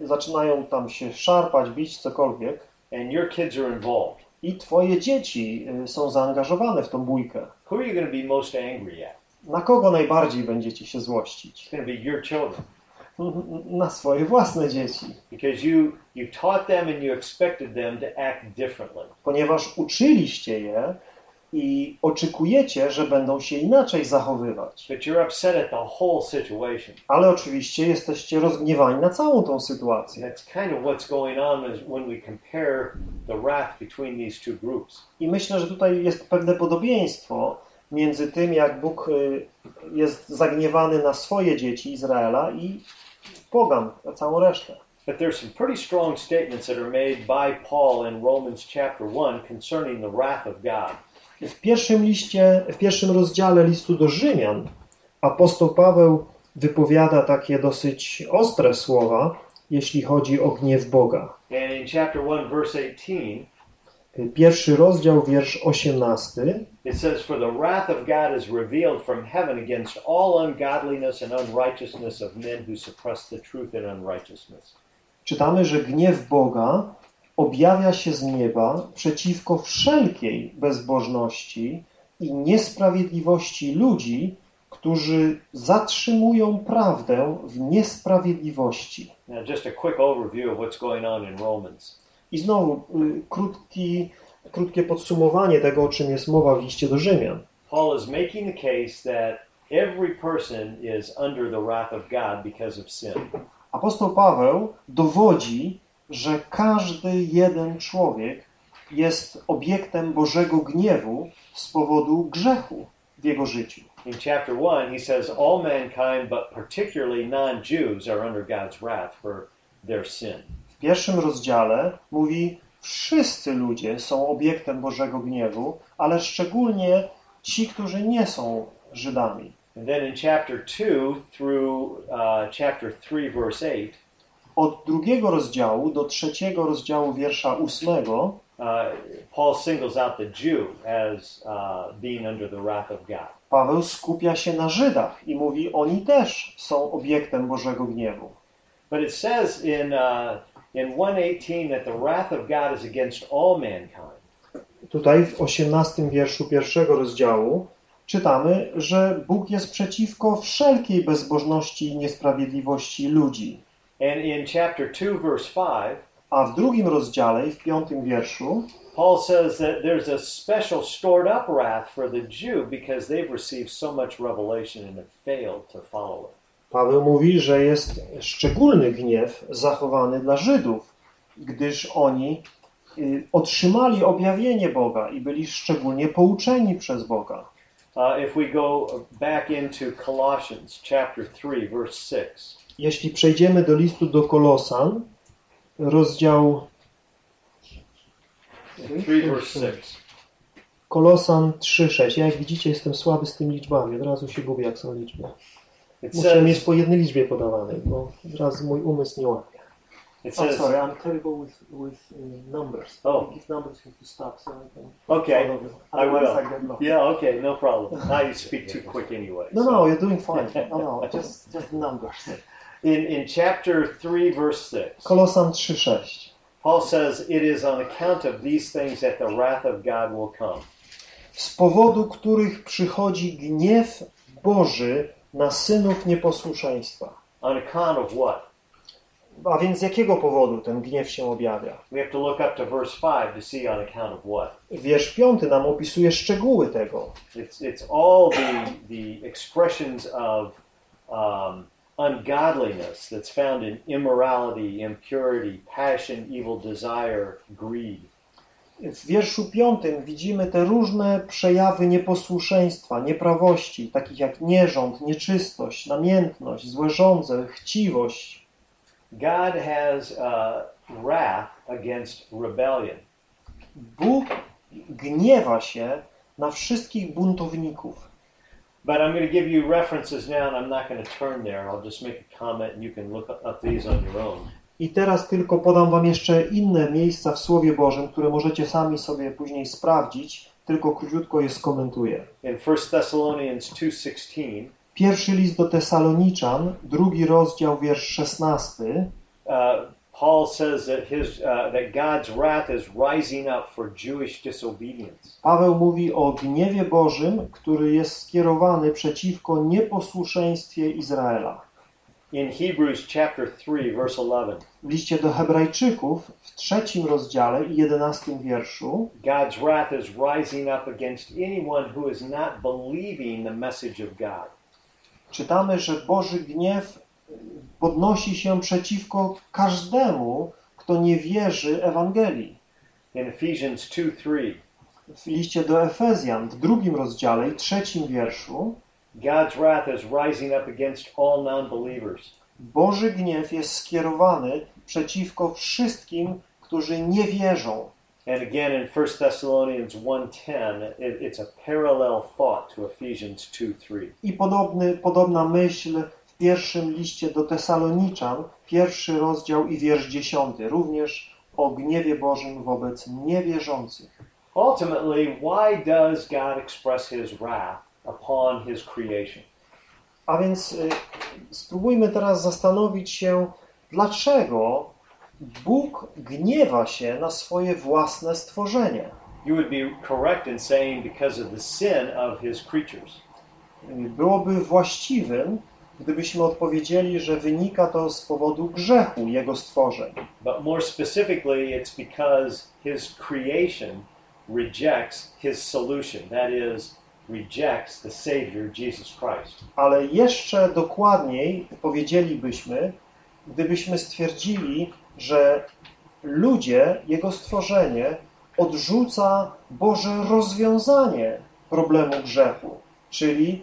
zaczynają tam się szarpać, bić, cokolwiek and your kids are involved. i twoje dzieci y, są zaangażowane w tą bójkę. Who are you going to be most angry at? Na kogo najbardziej będziecie się złościć? Na swoje własne dzieci, because you you taught them and you expected them to act differently. ponieważ uczyliście je i oczekujecie, że będą się inaczej zachowywać. But you're upset at the whole situation. Ale oczywiście jesteście rozgniewani na całą tą sytuację. That's kind of what's going on is when we compare the wrath between these two groups. I myślę, że tutaj jest pewne podobieństwo między tym, jak Bóg y, jest zagniewany na swoje dzieci Izraela i pogan, na całą resztę. But there's some pretty strong statements that are made by Paul in Romans chapter 1 concerning the wrath of God. W pierwszym liście, w pierwszym rozdziale listu do Rzymian apostoł Paweł wypowiada takie dosyć ostre słowa, jeśli chodzi o gniew Boga. And in chapter 1 verse 18, Pierwszy rozdział, wiersz 18. it says for the wrath of God is revealed from heaven against all ungodliness and unrighteousness of men who suppress the truth in unrighteousness. Czytamy, że gniew Boga objawia się z nieba przeciwko wszelkiej bezbożności i niesprawiedliwości ludzi, którzy zatrzymują prawdę w niesprawiedliwości. Now just a quick overview of what's going on in Romans. I znowu y, krótki, krótkie podsumowanie tego, o czym jest mowa w liście do Rzymian. Paul is making the case that every person is under the wrath of God because of sin. Apostoł Paweł dowodzi, że każdy jeden człowiek jest obiektem Bożego gniewu z powodu grzechu w jego życiu. In chapter 1, he says all mankind, but particularly non-Jews, are under God's wrath for their sin. W pierwszym rozdziale mówi, wszyscy ludzie są obiektem Bożego gniewu, ale szczególnie ci, którzy nie są Żydami. And then in chapter 2 through uh, chapter 3, verse 8, Od drugiego rozdziału do trzeciego rozdziału wiersza ósmego uh, Paul singles out the Jew as uh, being under the wrath of God. Paweł skupia się na Żydach i mówi, oni też są obiektem Bożego gniewu. But it says in, uh, in 118 that the wrath of God is against all mankind. Tutaj w 18 wierszu pierwszego rozdziału czytamy, że Bóg jest przeciwko wszelkiej bezbożności i niesprawiedliwości ludzi. And in chapter 2, verse 5, A w drugim rozdziale, w piątym wierszu, Paul says that there's a special stored up wrath for the Jew because they've received so much revelation and have failed to follow it. Paweł mówi, że jest szczególny gniew zachowany dla Żydów, gdyż oni y, otrzymali objawienie Boga i byli szczególnie pouczeni przez Boga. Uh, if we go back into Colossians chapter 3, verse 6, Jeśli przejdziemy do listu do Kolosan, rozdział 3 verse 6. Kolosan 3,6. Ja jak widzicie jestem słaby z tymi liczbami. Od razu się gubię jak są liczby. Muszę mieć po jednej liczbie podawanej, bo od razu mój umysł nie łapie. it I'm says sorry, I'm terrible with, with uh, numbers. Oh. These numbers have to stop so I can Okay, follow them. I will. Otherwise I get lost. Yeah, okay, no problem. Now you speak <laughs> too quick anyway. No, so. no, you're doing fine. <laughs> No, no, just, just numbers. <laughs> In, in chapter 3, verse 6, Kolosan 3,6. Paul says, It is on account of these things that the wrath of God will come. Z powodu których przychodzi gniew Boży na synów nieposłuszeństwa. On account of what? A więc z jakiego powodu ten gniew się objawia? We have to look up to verse 5 to see on account of what. Wiersz piąty nam opisuje szczegóły tego. It's, it's all the, the expressions of um, ungodliness that's found in immorality, impurity, passion, evil desire, greed. W wierszu piątym widzimy te różne przejawy nieposłuszeństwa, nieprawości, takich jak nierząd, nieczystość, namiętność, złe żądze, chciwość. God has uh, wrath against rebellion. Bóg gniewa się na wszystkich buntowników. But I'm going to give you references now, and I'm not going to turn there. I'll just make a comment, and you can look up these on your own. I teraz tylko podam wam jeszcze inne miejsca w Słowie Bożym, które możecie sami sobie później sprawdzić, tylko króciutko je skomentuję. In 1 Thessalonians 2:16, Pierwszy list do Tesaloniczan, drugi rozdział, wiersz 16. uh, Paul says that his uh, that God's wrath is rising up for Jewish disobedience. Paweł mówi o gniewie Bożym, który jest skierowany przeciwko nieposłuszeństwie Izraela. In Hebrews chapter 3, verse 11, W liście do Hebrajczyków w trzecim rozdziale i jedenastym wierszu God's wrath is rising up against anyone who is not believing the message of God. czytamy, że Boży gniew podnosi się przeciwko każdemu, kto nie wierzy Ewangelii. In Ephesians 2:3, W liście do Efezjan w drugim rozdziale i trzecim wierszu God's wrath is rising up against all non-believers. Boży gniew jest skierowany przeciwko wszystkim, którzy nie wierzą. And again in 1 Thessalonians 1:10, it, it's a parallel thought to Ephesians 2:3. I podobny, podobna myśl w pierwszym liście do Tesaloniczan, pierwszy rozdział i wiersz dziesiąty, również o gniewie Bożym wobec niewierzących. Ultimately, why does God express his wrath upon his creation? A więc y, spróbujmy teraz zastanowić się, dlaczego Bóg gniewa się na swoje własne stworzenie. You would be correct in saying because of the sin of his creatures. Byłoby właściwym, gdybyśmy odpowiedzieli, że wynika to z powodu grzechu Jego stworzeń. But more specifically, it's because his creation rejects his solution. That is, rejects the Savior, Jesus Christ. Ale jeszcze dokładniej powiedzielibyśmy, gdybyśmy stwierdzili, że ludzie, Jego stworzenie, odrzuca Boże rozwiązanie problemu grzechu, czyli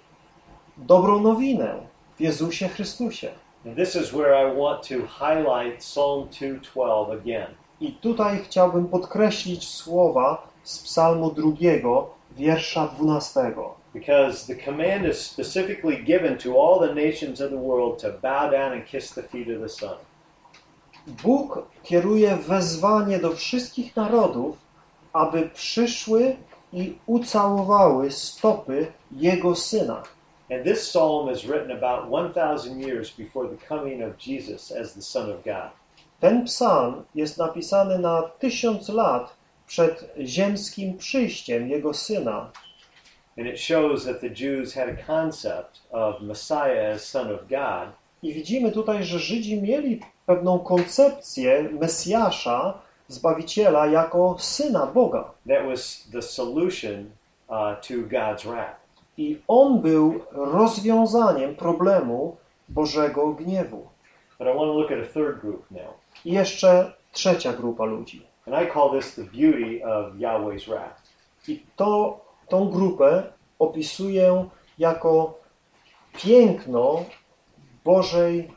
dobrą nowinę w Jezusie Chrystusie. And this is where I want to highlight Psalm 2:12 again. I tutaj chciałbym podkreślić słowa z Psalmu drugiego, wiersza 12. Because the command is specifically given to all the nations of the world to bow down and kiss the feet of the Son. Bóg kieruje wezwanie do wszystkich narodów, aby przyszły i ucałowały stopy Jego Syna. And this psalm is written about 1,000 years before the coming of Jesus as the Son of God. Ten psalm jest napisany na tysiąc lat przed ziemskim przyjściem Jego Syna. And it shows that the Jews had a concept of Messiah as Son of God, I widzimy tutaj, że Żydzi mieli pewną koncepcję Mesjasza, Zbawiciela, jako Syna Boga. that was the solution uh, to God's wrath. I On był rozwiązaniem problemu Bożego gniewu. But I want to look at a third group now. I jeszcze trzecia grupa ludzi. And I call this the beauty of Yahweh's wrath. I to, tą grupę opisuję jako piękno Bożej,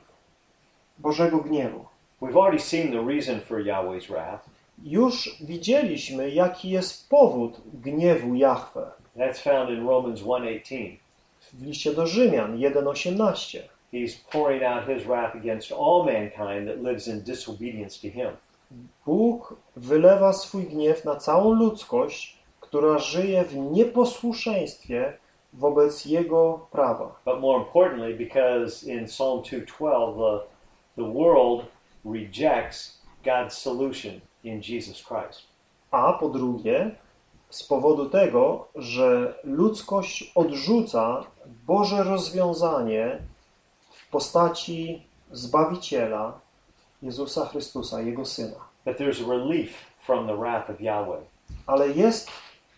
Bożego gniewu. We've already seen the reason for Yahweh's wrath. Już widzieliśmy, jaki jest powód gniewu Jahwe. That's found in Romans 1:18. W liście do Rzymian 1:18. He's pouring out his wrath against all mankind that lives in disobedience to him. Bóg wylewa swój gniew na całą ludzkość, która żyje w nieposłuszeństwie wobec Jego prawa. But more importantly, because in Psalm 2:12, the, the world rejects God's solution in Jesus Christ. A po drugie, z powodu tego, że ludzkość odrzuca Boże rozwiązanie w postaci Zbawiciela, Jezusa Chrystusa, Jego Syna. That there's relief from the wrath of Yahweh. Ale jest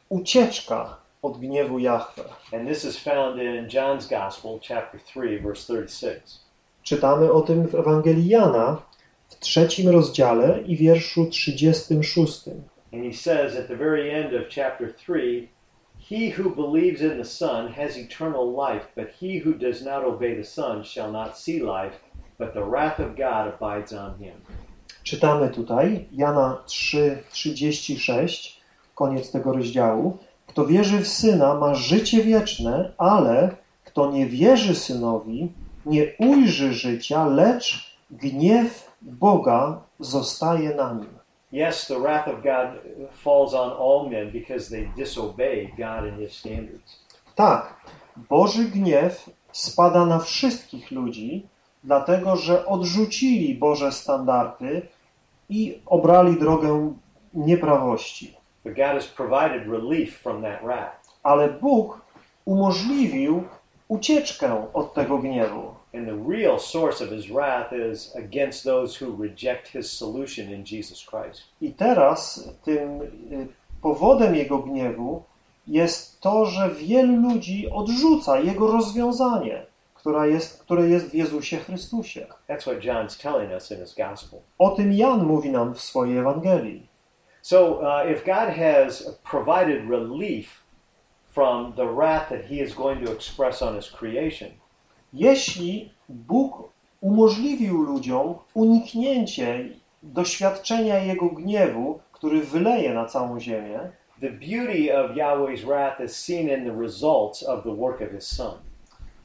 ucieczka od gniewu Jahwe. And this is found in John's Gospel, chapter 3, verse 36. Czytamy o tym w Ewangelii Jana w trzecim rozdziale i wierszu 36. And he says at the very end of chapter 3 He who believes in the Son has eternal life, but he who does not obey the Son shall not see life, but the wrath of God abides on him. Czytamy tutaj Jana 3:36, koniec tego rozdziału. Kto wierzy w Syna ma życie wieczne, ale kto nie wierzy Synowi, nie ujrzy życia, lecz gniew Boga zostaje na nim. Yes, the wrath of God falls on all men because they disobey God and His standards. Tak, Boży gniew spada na wszystkich ludzi, dlatego że odrzucili Boże standardy i obrali drogę nieprawości. But God has provided relief from that wrath. Ale Bóg umożliwił ucieczkę od tego gniewu. And the real source of His wrath is against those who reject His solution in Jesus Christ. I teraz tym y, powodem jego gniewu jest to, że wielu ludzi odrzuca jego rozwiązanie, która jest, które jest w Jezusie Chrystusie. That's what John's telling us in his gospel. O tym Jan mówi nam w swojej Ewangelii. So, uh, if God has provided relief from the wrath that He is going to express on His creation, Jeśli Bóg umożliwił ludziom uniknięcie doświadczenia Jego gniewu, który wyleje na całą ziemię, the beauty of Yahweh's wrath is seen in the results of the work of His Son.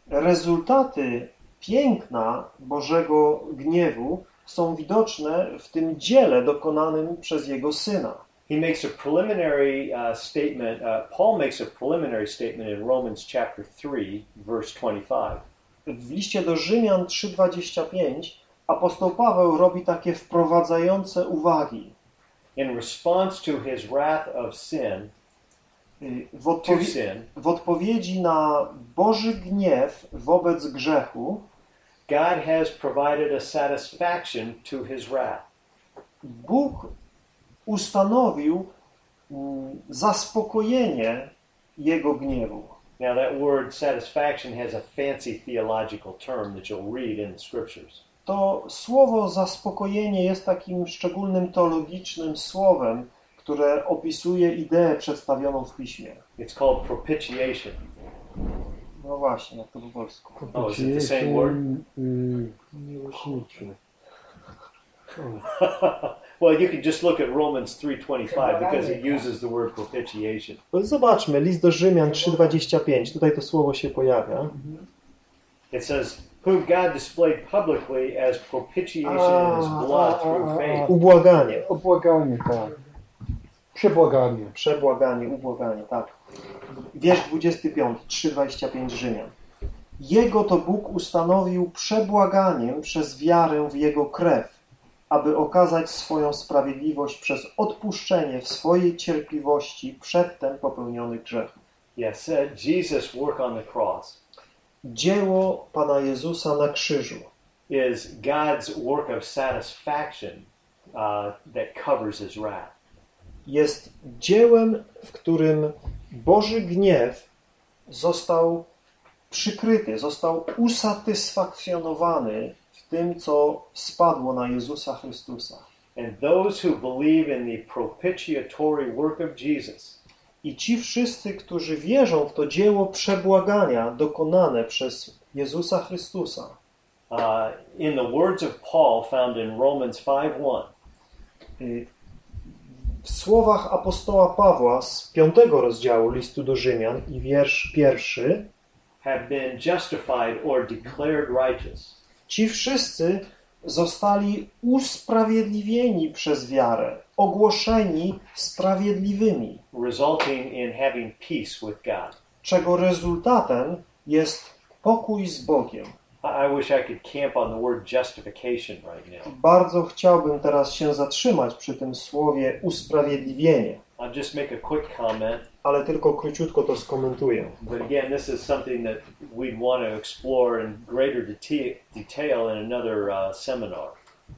Rezultaty piękna Bożego gniewu są widoczne w tym dziele dokonanym przez Jego Syna. He makes a preliminary uh, statement. Uh, Paul makes a preliminary statement in Romans chapter 3, verse 25. W liście do Rzymian 3:25 apostoł Paweł robi takie wprowadzające uwagi. In response to his wrath of sin, W, odpowie- w odpowiedzi na Boży gniew wobec grzechu, God has provided a satisfaction to his wrath. Bóg ustanowił mm, zaspokojenie Jego gniewu. Now, that word satisfaction has a fancy theological term that you'll read in the scriptures. To słowo zaspokojenie jest takim szczególnym teologicznym słowem, które opisuje ideę przedstawioną w piśmie. It's called propitiation. No właśnie, jak to po polsku. Oh, is it the same word? Mm, miłośniczy. <laughs> well, you can just look at Romans 3:25 because he uses the word propitiation. Zobaczmy, list do Rzymian 3:25. Tutaj to słowo się pojawia. It says, "Whom God displayed publicly as propitiation in His blood through faith." Ubłaganie, Obłaganie, tak. Przebłaganie. przebłaganie, ubłaganie, tak. Wiersz 25, 3:25 Rzymian. Jego to Bóg ustanowił przebłaganiem przez wiarę w Jego krew, aby okazać swoją sprawiedliwość przez odpuszczenie w swojej cierpliwości przedtem popełnionych grzechów. Yes, uh, Jesus' work on the cross Dzieło Pana Jezusa na krzyżu is God's work of satisfaction uh, that covers His wrath. Jest dziełem, w którym Boży gniew został przykryty, został usatysfakcjonowany w tym, co spadło na Jezusa Chrystusa. And those who believe in the propitiatory work of Jesus I ci wszyscy, którzy wierzą w to dzieło przebłagania dokonane przez Jezusa Chrystusa, uh, in the words of Paul found in Romans 5:1, y, W słowach apostoła Pawła z piątego rozdziału listu do Rzymian i wiersz pierwszy have been justified or declared righteous Ci wszyscy zostali usprawiedliwieni przez wiarę, ogłoszeni sprawiedliwymi, resulting in having peace with God. czego rezultatem jest pokój z Bogiem. I wish I could camp on the word justification right now. Bardzo chciałbym teraz się zatrzymać przy tym słowie usprawiedliwienie, I'll just make a quick comment, ale tylko króciutko to skomentuję. but again, this is something that we'd want to explore in greater deta- detail in another uh, seminar.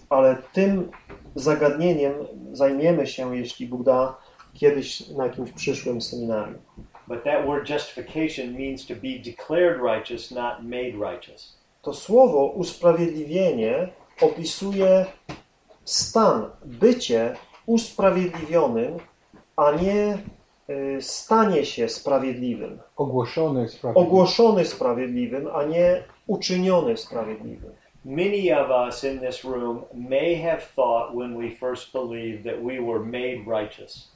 Ale tym zagadnieniem zajmiemy się, jeśli Bóg da, kiedyś na jakimś przyszłym seminarium. But that word justification means to be declared righteous, not made righteous. To słowo usprawiedliwienie opisuje stan, bycie usprawiedliwionym, a nie y, stanie się sprawiedliwym. Ogłoszony sprawiedliwy. Ogłoszony sprawiedliwym, a nie uczyniony sprawiedliwym. Many of us in this room may have thought when we first believed that we were made righteous.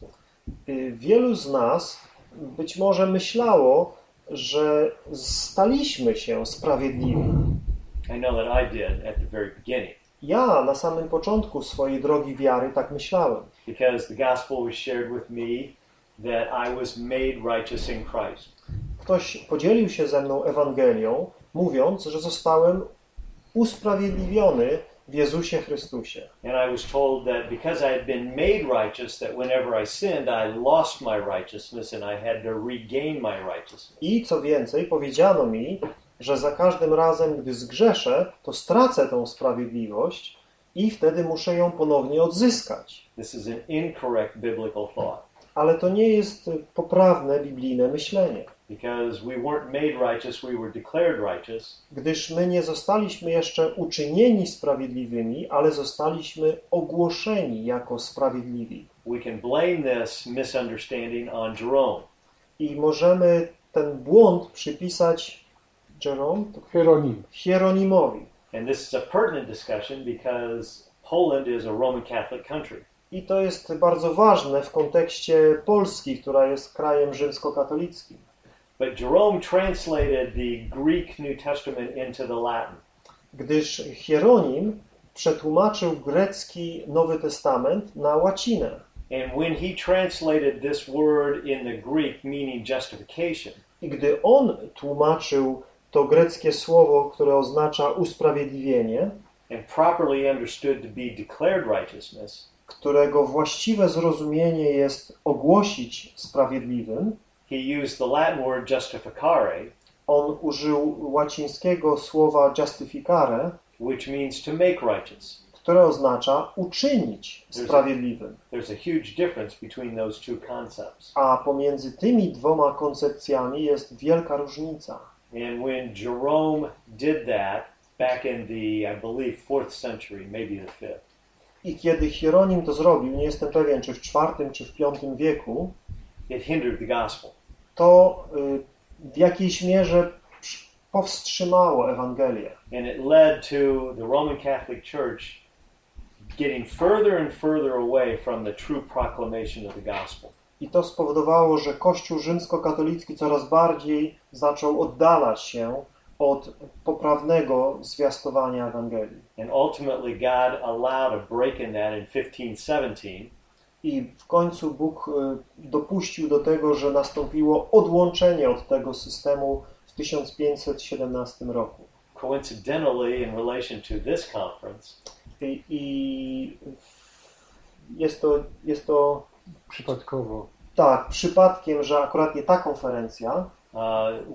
Y, Wielu z nas być może myślało, że staliśmy się sprawiedliwi. I know that I did at the very beginning Ja na samym początku swojej drogi wiary tak myślałem, because the gospel was shared with me that I was made righteous in Christ. Ktoś podzielił się ze mną Ewangelią, mówiąc, że zostałem usprawiedliwiony w Jezusie Chrystusie. And I was told that because I had been made righteous, that whenever I sinned, I lost my righteousness and I had to regain my righteousness. I co więcej, powiedziano mi, że za każdym razem, gdy zgrzeszę, to stracę tą sprawiedliwość i wtedy muszę ją ponownie odzyskać. This is an incorrect biblical thought Ale to nie jest poprawne biblijne myślenie, because we weren't made righteous, we were declared righteous. gdyż my nie zostaliśmy jeszcze uczynieni sprawiedliwymi, ale zostaliśmy ogłoszeni jako sprawiedliwi. We can blame this misunderstanding on Jerome. I możemy ten błąd przypisać Jerome, to Hieronim. Hieronimowi. And this is a pertinent discussion because Poland is a Roman Catholic country. I to jest bardzo ważne w kontekście Polski, która jest krajem rzymskokatolickim. But Jerome translated the Greek New Testament into the Latin. Gdyż Hieronim przetłumaczył grecki Nowy Testament na łacinę. And when he translated this word in the Greek meaning justification, I gdy on tłumaczył to greckie słowo, które oznacza usprawiedliwienie, and properly understood to be declared righteousness, którego właściwe zrozumienie jest ogłosić sprawiedliwym, he used the Latin word justificare, on użył łacińskiego słowa justificare, which means to make righteous. które oznacza uczynić sprawiedliwym. There's a huge difference between those two concepts. A pomiędzy tymi dwoma koncepcjami jest wielka różnica. And when Jerome did that back in the, I believe, fourth century, maybe the fifth, I kiedy Hieronim to zrobił, nie jestem pewien, czy w IV czy w V wieku, it hindered the gospel. To y, w jakiejś mierze powstrzymało Ewangelię. And it led to the Roman Catholic Church getting further and further away from the true proclamation of the gospel. I to spowodowało, że Kościół rzymskokatolicki coraz bardziej zaczął oddalać się od poprawnego zwiastowania Ewangelii. And ultimately, God allowed a break in that in 1517 I w końcu Bóg y, dopuścił do tego, że nastąpiło odłączenie od tego systemu w 1517 roku. coincidentally in relation to this conference, I, i jest, to, jest to Przypadkowo. tak, przypadkiem, że akurat nie ta konferencja, uh,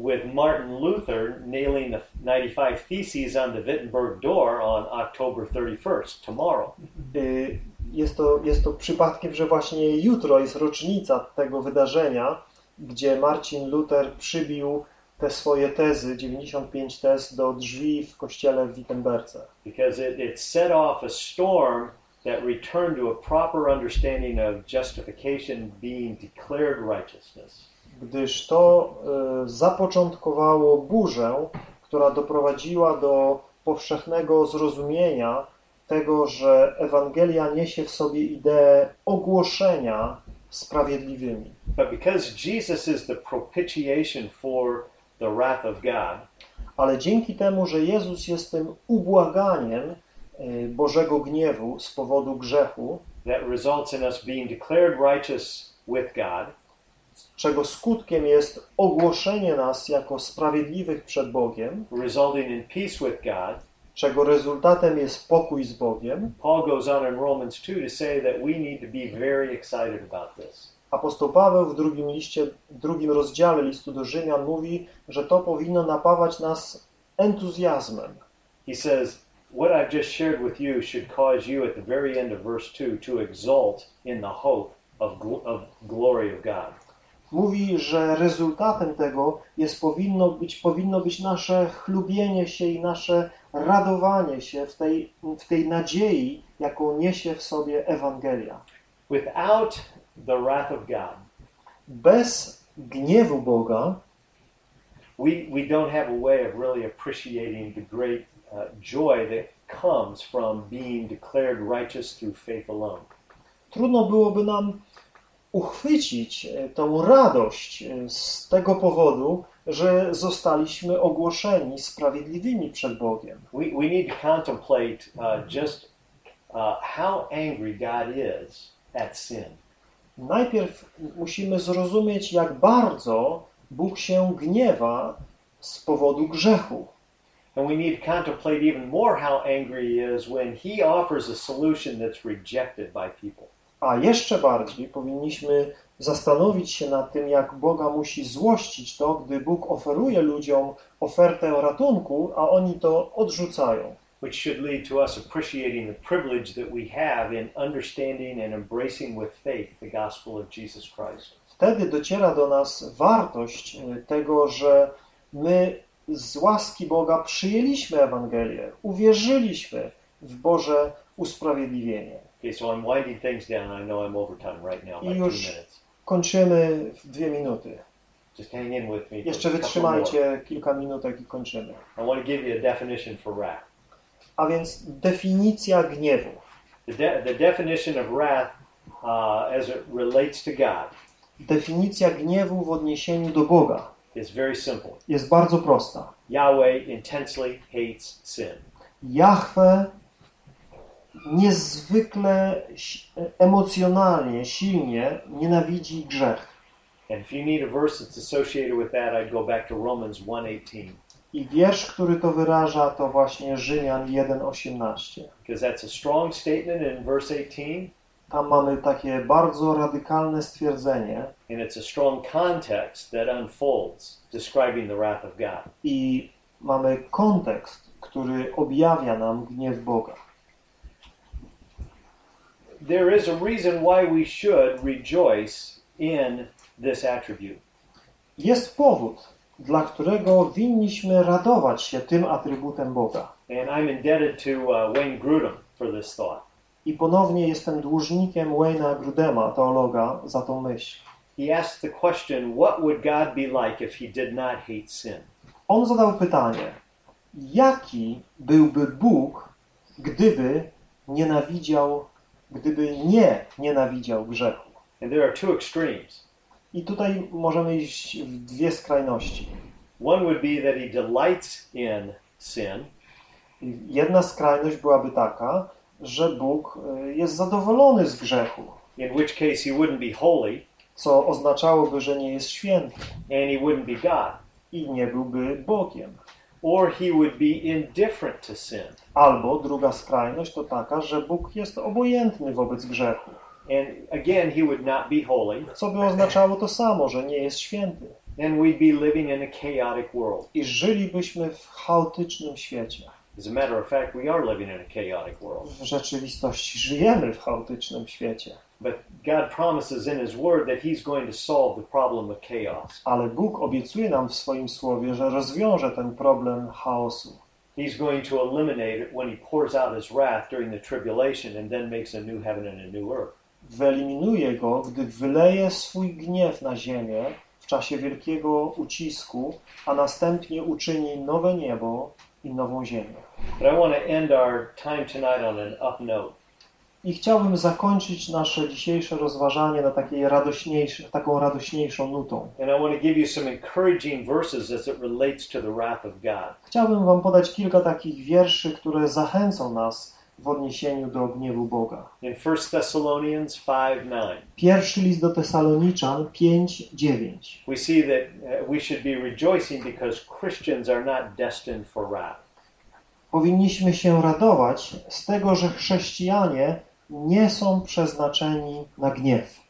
with Martin Luther nailing the 95 Theses on the Wittenberg door on October 31st, tomorrow. y, jest to, jest to przypadkiem, że właśnie jutro jest rocznica tego wydarzenia, gdzie Marcin Luther przybił te swoje tezy, 95 tez, do drzwi w kościele w Wittenberce. Because it, it set off a storm that returned to a proper understanding of justification being declared righteousness. Gdyż to y, zapoczątkowało burzę, która doprowadziła do powszechnego zrozumienia tego, że Ewangelia niesie w sobie ideę ogłoszenia sprawiedliwymi. But because Jesus is the propitiation for the wrath of God, Ale dzięki temu, że Jezus jest tym ubłaganiem y, Bożego gniewu z powodu grzechu, that results in us being declared righteous with God, czego skutkiem jest ogłoszenie nas jako sprawiedliwych przed Bogiem, resulting in peace with God, czego rezultatem jest pokój z Bogiem, Paul goes on in Romans 2 to say that we need to be very excited about this. apostoł Paweł w drugim liście, w drugim rozdziale listu do Rzymian mówi, że to powinno napawać nas entuzjazmem. He says, What I've just shared with you should cause you at the very end of verse 2 to exult in the hope of, gl- of glory of God. Mówi, że rezultatem tego jest powinno być, powinno być nasze chlubienie się i nasze radowanie się w tej, w tej nadziei, jaką niesie w sobie Ewangelia. Without the wrath of God, Bez gniewu Boga we, we don't have a way of really appreciating the great uh, joy that comes from being declared righteous through faith alone. trudno byłoby nam uchwycić e, tą radość e, z tego powodu, że zostaliśmy ogłoszeni sprawiedliwymi przed Bogiem. We, we need to contemplate uh, just uh, how angry God is at sin. Najpierw musimy zrozumieć, jak bardzo Bóg się gniewa z powodu grzechu. And we need to contemplate even more how angry he is when he offers a solution that's rejected by people. A jeszcze bardziej powinniśmy zastanowić się nad tym, jak Boga musi złościć to, gdy Bóg oferuje ludziom ofertę ratunku, a oni to odrzucają. which should lead to us appreciating the privilege that we have in understanding and embracing with faith the gospel of Jesus Christ. Wtedy dociera do nas wartość e, tego, że my z łaski Boga przyjęliśmy Ewangelię, uwierzyliśmy w Boże usprawiedliwienie. Okay, so I'm winding things down. I know I'm over time right now by I two już-. Kończymy w dwie minuty. Just hang in with me. Jeszcze wytrzymajcie kilka minutek i kończymy. I want to give you a definition for wrath. A więc definicja gniewu. The, de- the definition of wrath uh, as it relates to God Definicja gniewu w odniesieniu do Boga is very simple. jest bardzo prosta. Yahweh intensely hates sin. Jahwe niezwykle emocjonalnie, silnie nienawidzi grzech. And if you need a verse that's associated with that, I'd go back to Romans 1:18 I wiersz, który to wyraża, to właśnie Rzymian 1,18. because that's a strong statement in verse 18 Tam mamy takie bardzo radykalne stwierdzenie and it's a strong context that unfolds describing the wrath of God. i mamy kontekst, który objawia nam gniew Boga. There is a reason why we should rejoice in this attribute. Jest powód, dla którego winniśmy radować się tym atrybutem Boga. And I'm indebted to uh, Wayne Grudem for this thought. I ponownie jestem dłużnikiem Wayne'a Grudema, teologa, za tą myśl. He asked the question, what would God be like if he did not hate sin? On zadał pytanie, jaki byłby Bóg, gdyby nienawidział, gdyby nie nienawidział grzechu? And there are two extremes. I tutaj możemy iść w dwie skrajności. One would be that he delights in sin, Jedna skrajność byłaby taka, że Bóg y, jest zadowolony z grzechu, in which case he wouldn't be holy co oznaczałoby, że nie jest święty and he wouldn't be God. i nie byłby Bogiem. Or he would be indifferent to sin. Albo druga skrajność to taka, że Bóg jest obojętny wobec grzechu, And again, he would not be holy, co by oznaczało to samo, że nie jest święty. and we'd be living in a chaotic world. I żylibyśmy w chaotycznym świecie. As a matter of fact, we are living in a chaotic world. W rzeczywistości żyjemy w chaotycznym świecie, But God promises in His Word that He's going to solve the problem of chaos. ale Bóg obiecuje nam w swoim słowie, że rozwiąże ten problem chaosu. He's going to eliminate it when He pours out His wrath during the tribulation and then makes a new heaven and a new earth. Wyeliminuje go, gdy wyleje swój gniew na ziemię w czasie wielkiego ucisku, a następnie uczyni nowe niebo i nową ziemię. But I want to end our time tonight on an up note. I chciałbym zakończyć nasze dzisiejsze rozważanie na takiej radośniejszej, taką radośniejszą nutą. Chciałbym wam podać kilka takich wierszy, które zachęcą nas w odniesieniu do gniewu Boga. In 1 Thessalonians 5 9, Pierwszy list do Tesaloniczan 5:9. we see that uh, we should be rejoicing because Christians are not destined for wrath. Powinniśmy się radować z tego, że chrześcijanie nie są przeznaczeni na gniew.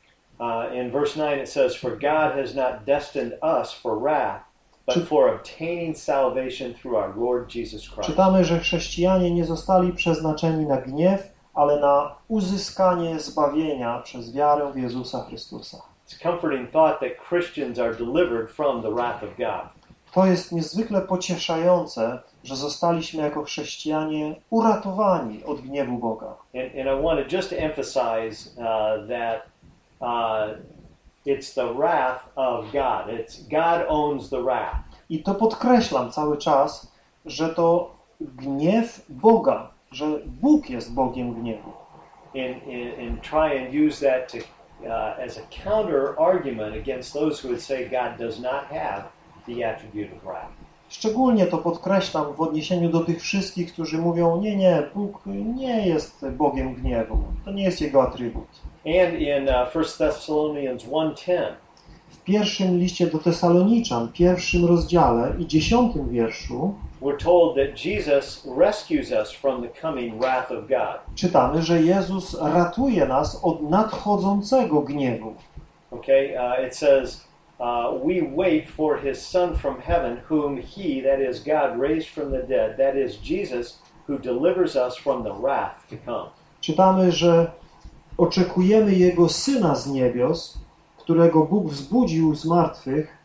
Uh, in verse 9 it says, For God has not destined us for wrath, but for obtaining salvation through our Lord Jesus Christ. Czytamy, że chrześcijanie nie zostali przeznaczeni na gniew, ale na uzyskanie zbawienia przez wiarę w Jezusa Chrystusa. It's a comforting thought that Christians are delivered from the wrath of God. To jest niezwykle pocieszające, że zostaliśmy jako chrześcijanie uratowani od gniewu Boga. And, and I want to just emphasize uh, that uh, it's the wrath of God. It's God owns the wrath. I to podkreślam cały czas, że to gniew Boga, że Bóg jest Bogiem gniewu. And, and, and try and use that to, uh, as a counter argument against those who would say God does not have Szczególnie to podkreślam w odniesieniu do tych wszystkich, którzy mówią: Nie, nie, Bóg nie jest Bogiem gniewu. To nie jest jego atrybut. And in uh, 1 Thessalonians 1.10, W pierwszym liście do Tesaloniczan, pierwszym rozdziale i dziesiątym wierszu we're told that Jesus rescues us from the coming wrath of God. czytamy, że Jezus ratuje nas od nadchodzącego gniewu. Okay, uh, it says, uh, We wait for his Son from heaven, whom he, that is God, raised from the dead. That is Jesus, who delivers us from the wrath to come. Czytamy, że oczekujemy Jego Syna z niebios, którego Bóg wzbudził z martwych,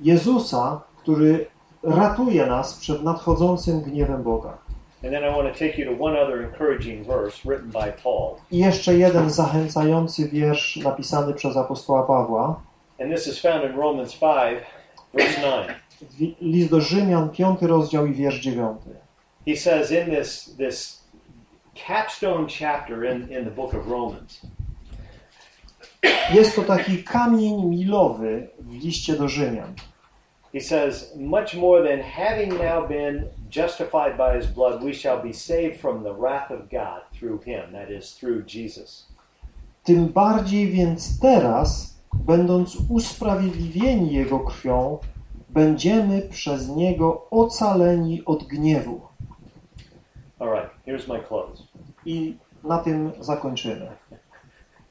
Jezusa, który ratuje nas przed nadchodzącym gniewem Boga. And then I want to take you to one other encouraging verse written by Paul. I jeszcze jeden zachęcający wiersz napisany przez apostoła Pawła. And this is found in Romans 5, verse 9. Wi- List do Rzymian, rozdział i wiersz dziewiąty. He says in this, this capstone chapter in, in the book of Romans, Jest to taki kamień milowy w liście do Rzymian. he says, Much more than having now been justified by his blood, we shall be saved from the wrath of God through him, that is, through Jesus. Tym bardziej więc teraz, będąc usprawiedliwieni Jego krwią, będziemy przez Niego ocaleni od gniewu. All right, here's my close. I na tym zakończymy.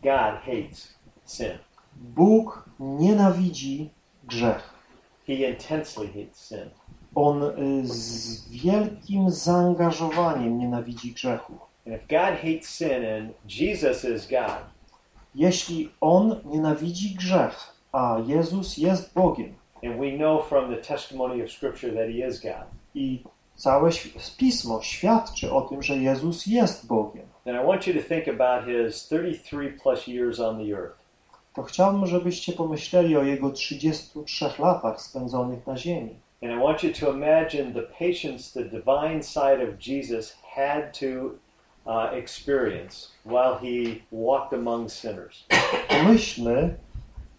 God hates sin, Bóg nienawidzi grzech. he intensely hates sin. On y, z wielkim zaangażowaniem nienawidzi grzechu. And if God hates sin and Jesus is God, Jeśli On nienawidzi grzech, a Jezus jest Bogiem and we know from the testimony of Scripture that he is God, i całe Pismo świadczy o tym, że Jezus jest Bogiem, then I want you to think about his 33 plus years on the earth. to chciałbym, żebyście pomyśleli o Jego 33 latach spędzonych na ziemi. And I want you to imagine the patience the divine side of Jesus had to uh, experience while he walked among sinners. Pomyślmy,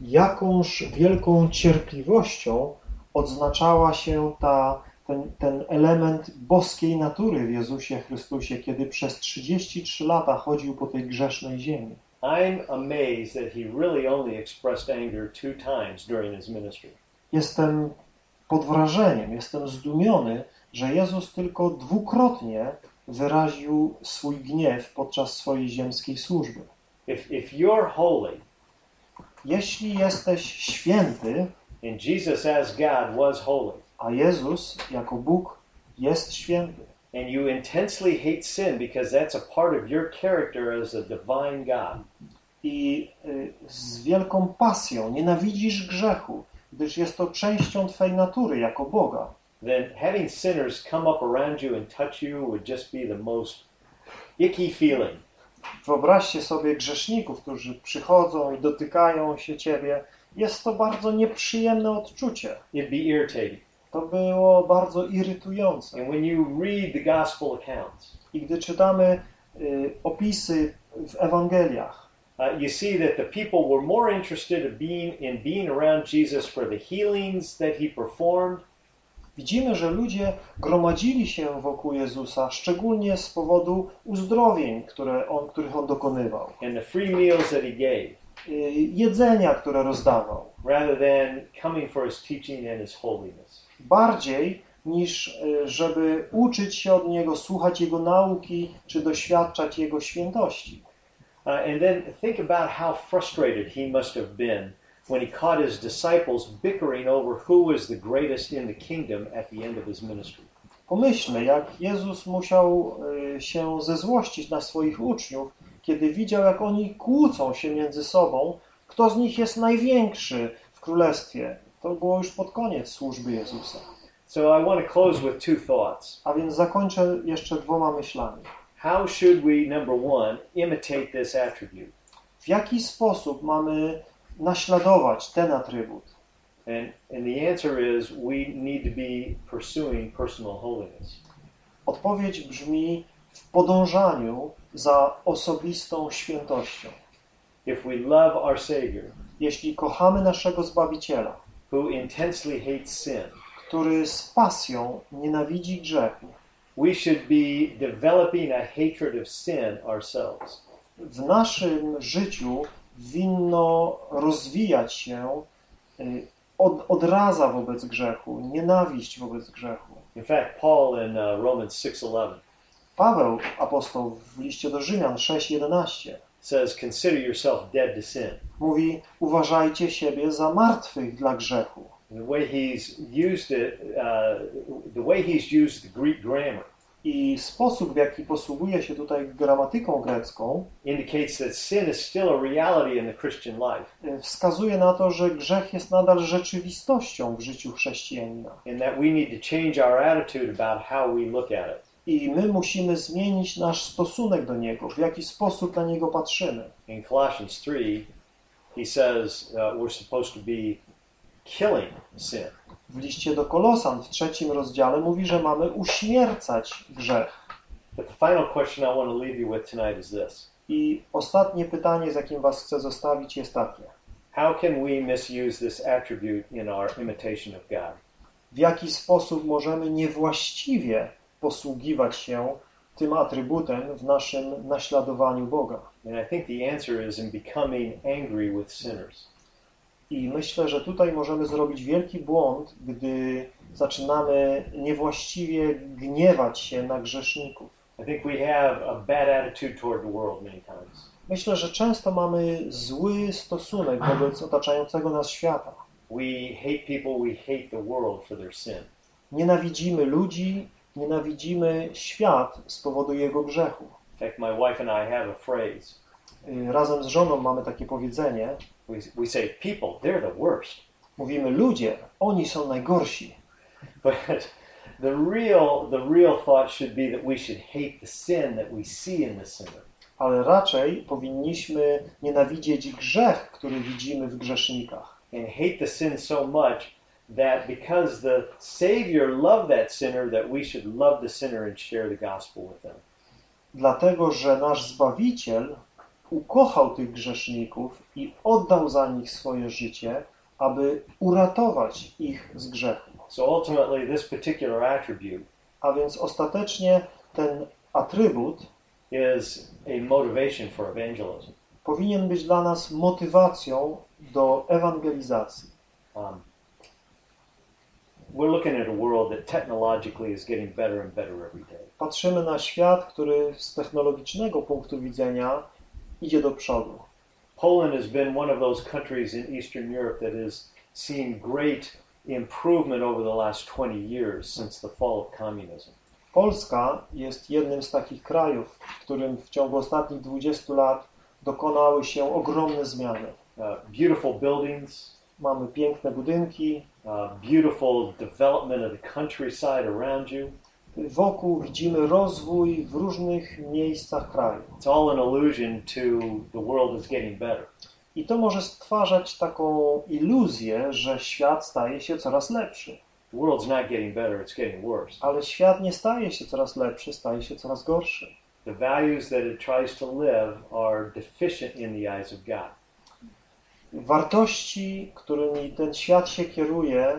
jakąż wielką cierpliwością odznaczała się ta, ten, ten element boskiej natury w Jezusie Chrystusie, kiedy przez 33 lata chodził po tej grzesznej ziemi. I'm amazed that he really only expressed anger two times during his ministry. Jestem pod wrażeniem, jestem zdumiony, że Jezus tylko dwukrotnie wyraził swój gniew podczas swojej ziemskiej służby. If, if you're holy, Jeśli jesteś święty, and Jesus as God was holy, a Jezus jako Bóg jest święty, and you intensely hate sin because that's a part of your character as a divine God, i y, z wielką pasją nienawidzisz grzechu, gdyż jest to częścią Twej natury jako Boga, then having sinners come up around you and touch you would just be the most icky feeling. Wyobraźcie sobie grzeszników, którzy przychodzą i dotykają się Ciebie. Jest to bardzo nieprzyjemne odczucie. It'd be irritating. To było bardzo irytujące. And when you read the gospel accounts, I gdy czytamy y, opisy w Ewangeliach, uh, you see that the people were more interested in being, in being around Jesus for the healings that he performed widzimy, że ludzie gromadzili się wokół Jezusa, szczególnie z powodu uzdrowień, które on, których on dokonywał, and the free meals that he gave, y, jedzenia, które rozdawał, rather than coming for his teaching and his holiness. bardziej niż y, żeby uczyć się od Niego, słuchać Jego nauki, czy doświadczać Jego świętości. Uh, and then think about how frustrated he must have been when he caught his disciples bickering over who was the greatest in the kingdom at the end of his ministry. Pomyślmy, jak Jezus musiał y, się zezłościć na swoich uczniów, kiedy widział, jak oni kłócą się między sobą, kto z nich jest największy w królestwie. To było już pod koniec służby Jezusa. So I want to close with two thoughts. A więc zakończę jeszcze dwoma myślami. How should we, number one, imitate this attribute? W jaki sposób mamy naśladować ten atrybut? And, and the answer is we need to be pursuing personal holiness. Odpowiedź brzmi w podążaniu za osobistą świętością. If we love our Savior, Jeśli kochamy naszego Zbawiciela, who intensely hates sin, który z pasją nienawidzi grzechu, we should be developing a hatred of sin ourselves. w naszym życiu winno rozwijać się y, od, odraza wobec grzechu, nienawiść wobec grzechu. In fact, Paul in uh, Romans 6:11 Paweł, apostoł w liście do Rzymian 6:11 says, "Consider yourself dead to sin." mówi: Uważajcie siebie za martwych dla grzechu. The way he's used it, uh, the way he's used the Greek grammar I sposób, w jaki posługuje się tutaj gramatyką grecką, indicates that sin is still a reality in the Christian life, y, wskazuje na to, że grzech jest nadal rzeczywistością w życiu chrześcijanina. and that we need to change our attitude about how we look at it. I my musimy zmienić nasz stosunek do niego, w jaki sposób na niego patrzymy. In Colossians 3, he says uh, we're supposed to be killing sin. W liście do Kolosan w trzecim rozdziale mówi, że mamy uśmiercać grzech. But the final question I want to leave you with tonight is this I ostatnie pytanie, z jakim was chcę zostawić, jest takie. How can we misuse this attribute in our imitation of God? W jaki sposób możemy niewłaściwie posługiwać się tym atrybutem w naszym naśladowaniu Boga? And I think the answer is in becoming angry with sinners. I myślę, że tutaj możemy zrobić wielki błąd, gdy zaczynamy niewłaściwie gniewać się na grzeszników. Myślę, że często mamy zły stosunek wobec otaczającego nas świata. Nienawidzimy ludzi, nienawidzimy świat z powodu jego grzechu. Y, Razem z żoną mamy takie powiedzenie. We, we say, people, they're the worst. Mówimy ludzie, oni są najgorsi. But the real, the real thought should be that we should hate the sin that we see in the sinner. Ale raczej powinniśmy nienawidzieć grzech, który widzimy w grzesznikach. And hate the sin so much that because the Savior loved that sinner, that we should love the sinner and share the gospel with them. Dlatego, że nasz Zbawiciel ukochał tych grzeszników i oddał za nich swoje życie, aby uratować ich z grzechu. So ultimately, this particular attribute A więc ostatecznie ten atrybut is a motivation for evangelism. powinien być dla nas motywacją do ewangelizacji. Um, we're looking at a world that technologically is getting better and better every day. Patrzymy na świat, który z technologicznego punktu widzenia idzie do przodu. Poland has been one of those countries in Eastern Europe that has seen great improvement over the last 20 years since the fall of communism. Polska jest jednym z takich krajów, w którym w ciągu ostatnich 20 lat dokonały się ogromne zmiany. Uh, beautiful buildings, Mamy piękne budynki, uh, beautiful development of the countryside around you. Wokół widzimy rozwój w różnych miejscach kraju. It's all an illusion to the world is getting better. I to może stwarzać taką iluzję, że świat staje się coraz lepszy. The world's not getting better, it's getting worse. Ale świat nie staje się coraz lepszy, staje się coraz gorszy. The values that it tries to live are deficient in the eyes of God. Wartości, którymi ten świat się kieruje,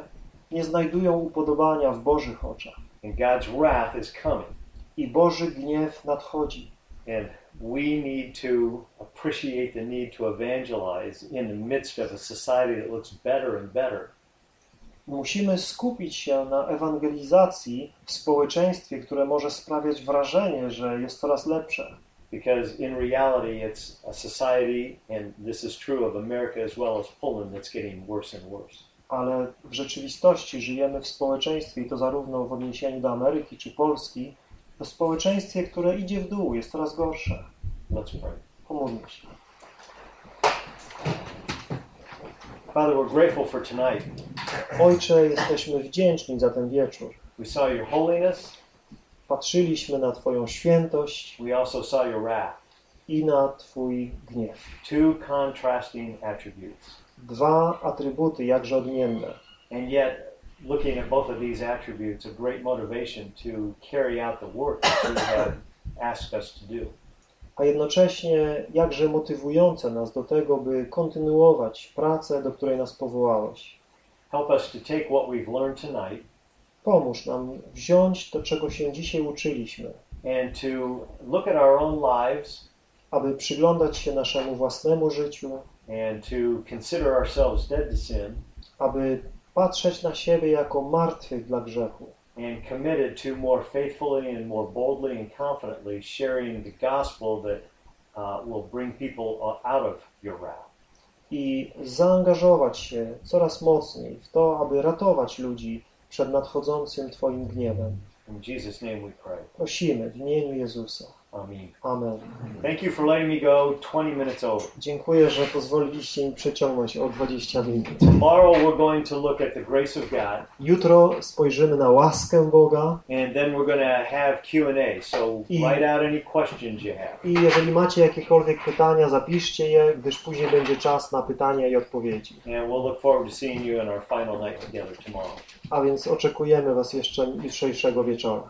nie znajdują upodobania w Bożych oczach. And God's wrath is coming. I Boży gniew nadchodzi. And we need to appreciate the need to evangelize in the midst of a society that looks better and better. Musimy skupić się na ewangelizacji w społeczeństwie, które może sprawiać wrażenie, że jest coraz lepsze. Because in reality, it's a society, and this is true of America as well as Poland, that's getting worse and worse. Ale w rzeczywistości żyjemy w społeczeństwie, i to zarówno w odniesieniu do Ameryki czy Polski, to społeczeństwie, które idzie w dół, jest coraz gorsze. Let's pray. Pomódlmy się. Father, we're grateful for tonight. Ojcze, jesteśmy wdzięczni za ten wieczór. We saw your holiness, Patrzyliśmy na Twoją świętość we also saw your wrath. i na Twój gniew. Two contrasting attributes. Dwa atrybuty jakże odmienne. And yet, looking at both of these attributes, a great motivation to carry out the work that you have <coughs> asked us to do. a jednocześnie jakże motywujące nas do tego, by kontynuować pracę, do której nas powołałeś. Help us to take what we've learned tonight Pomóż nam wziąć to, czego się dzisiaj uczyliśmy, and to look at our own lives aby przyglądać się naszemu własnemu życiu, and to consider ourselves dead to sin aby patrzeć na siebie jako martwych dla grzechu and committed to more faithfully and more boldly and confidently sharing the gospel that uh, will bring people uh, out of your wrath. i zaangażować się coraz mocniej w to, aby ratować ludzi przed nadchodzącym Twoim gniewem. In Jesus' name we pray. Prosimy w imieniu Jezusa. Amen. Amen. Thank you for letting me go 20 minutes over. Dziękuję, że pozwoliliście mi przeciągnąć o 20 minut. Tomorrow we're going to look at the grace of God, Jutro spojrzymy na łaskę Boga and then we're going to have Q&A. So I- write out any questions you have. i jeżeli macie jakiekolwiek pytania, zapiszcie je, gdyż później będzie czas na pytania i odpowiedzi. And we'll look forward to seeing you in our final night together tomorrow. A więc oczekujemy Was jeszcze jutrzejszego wieczora.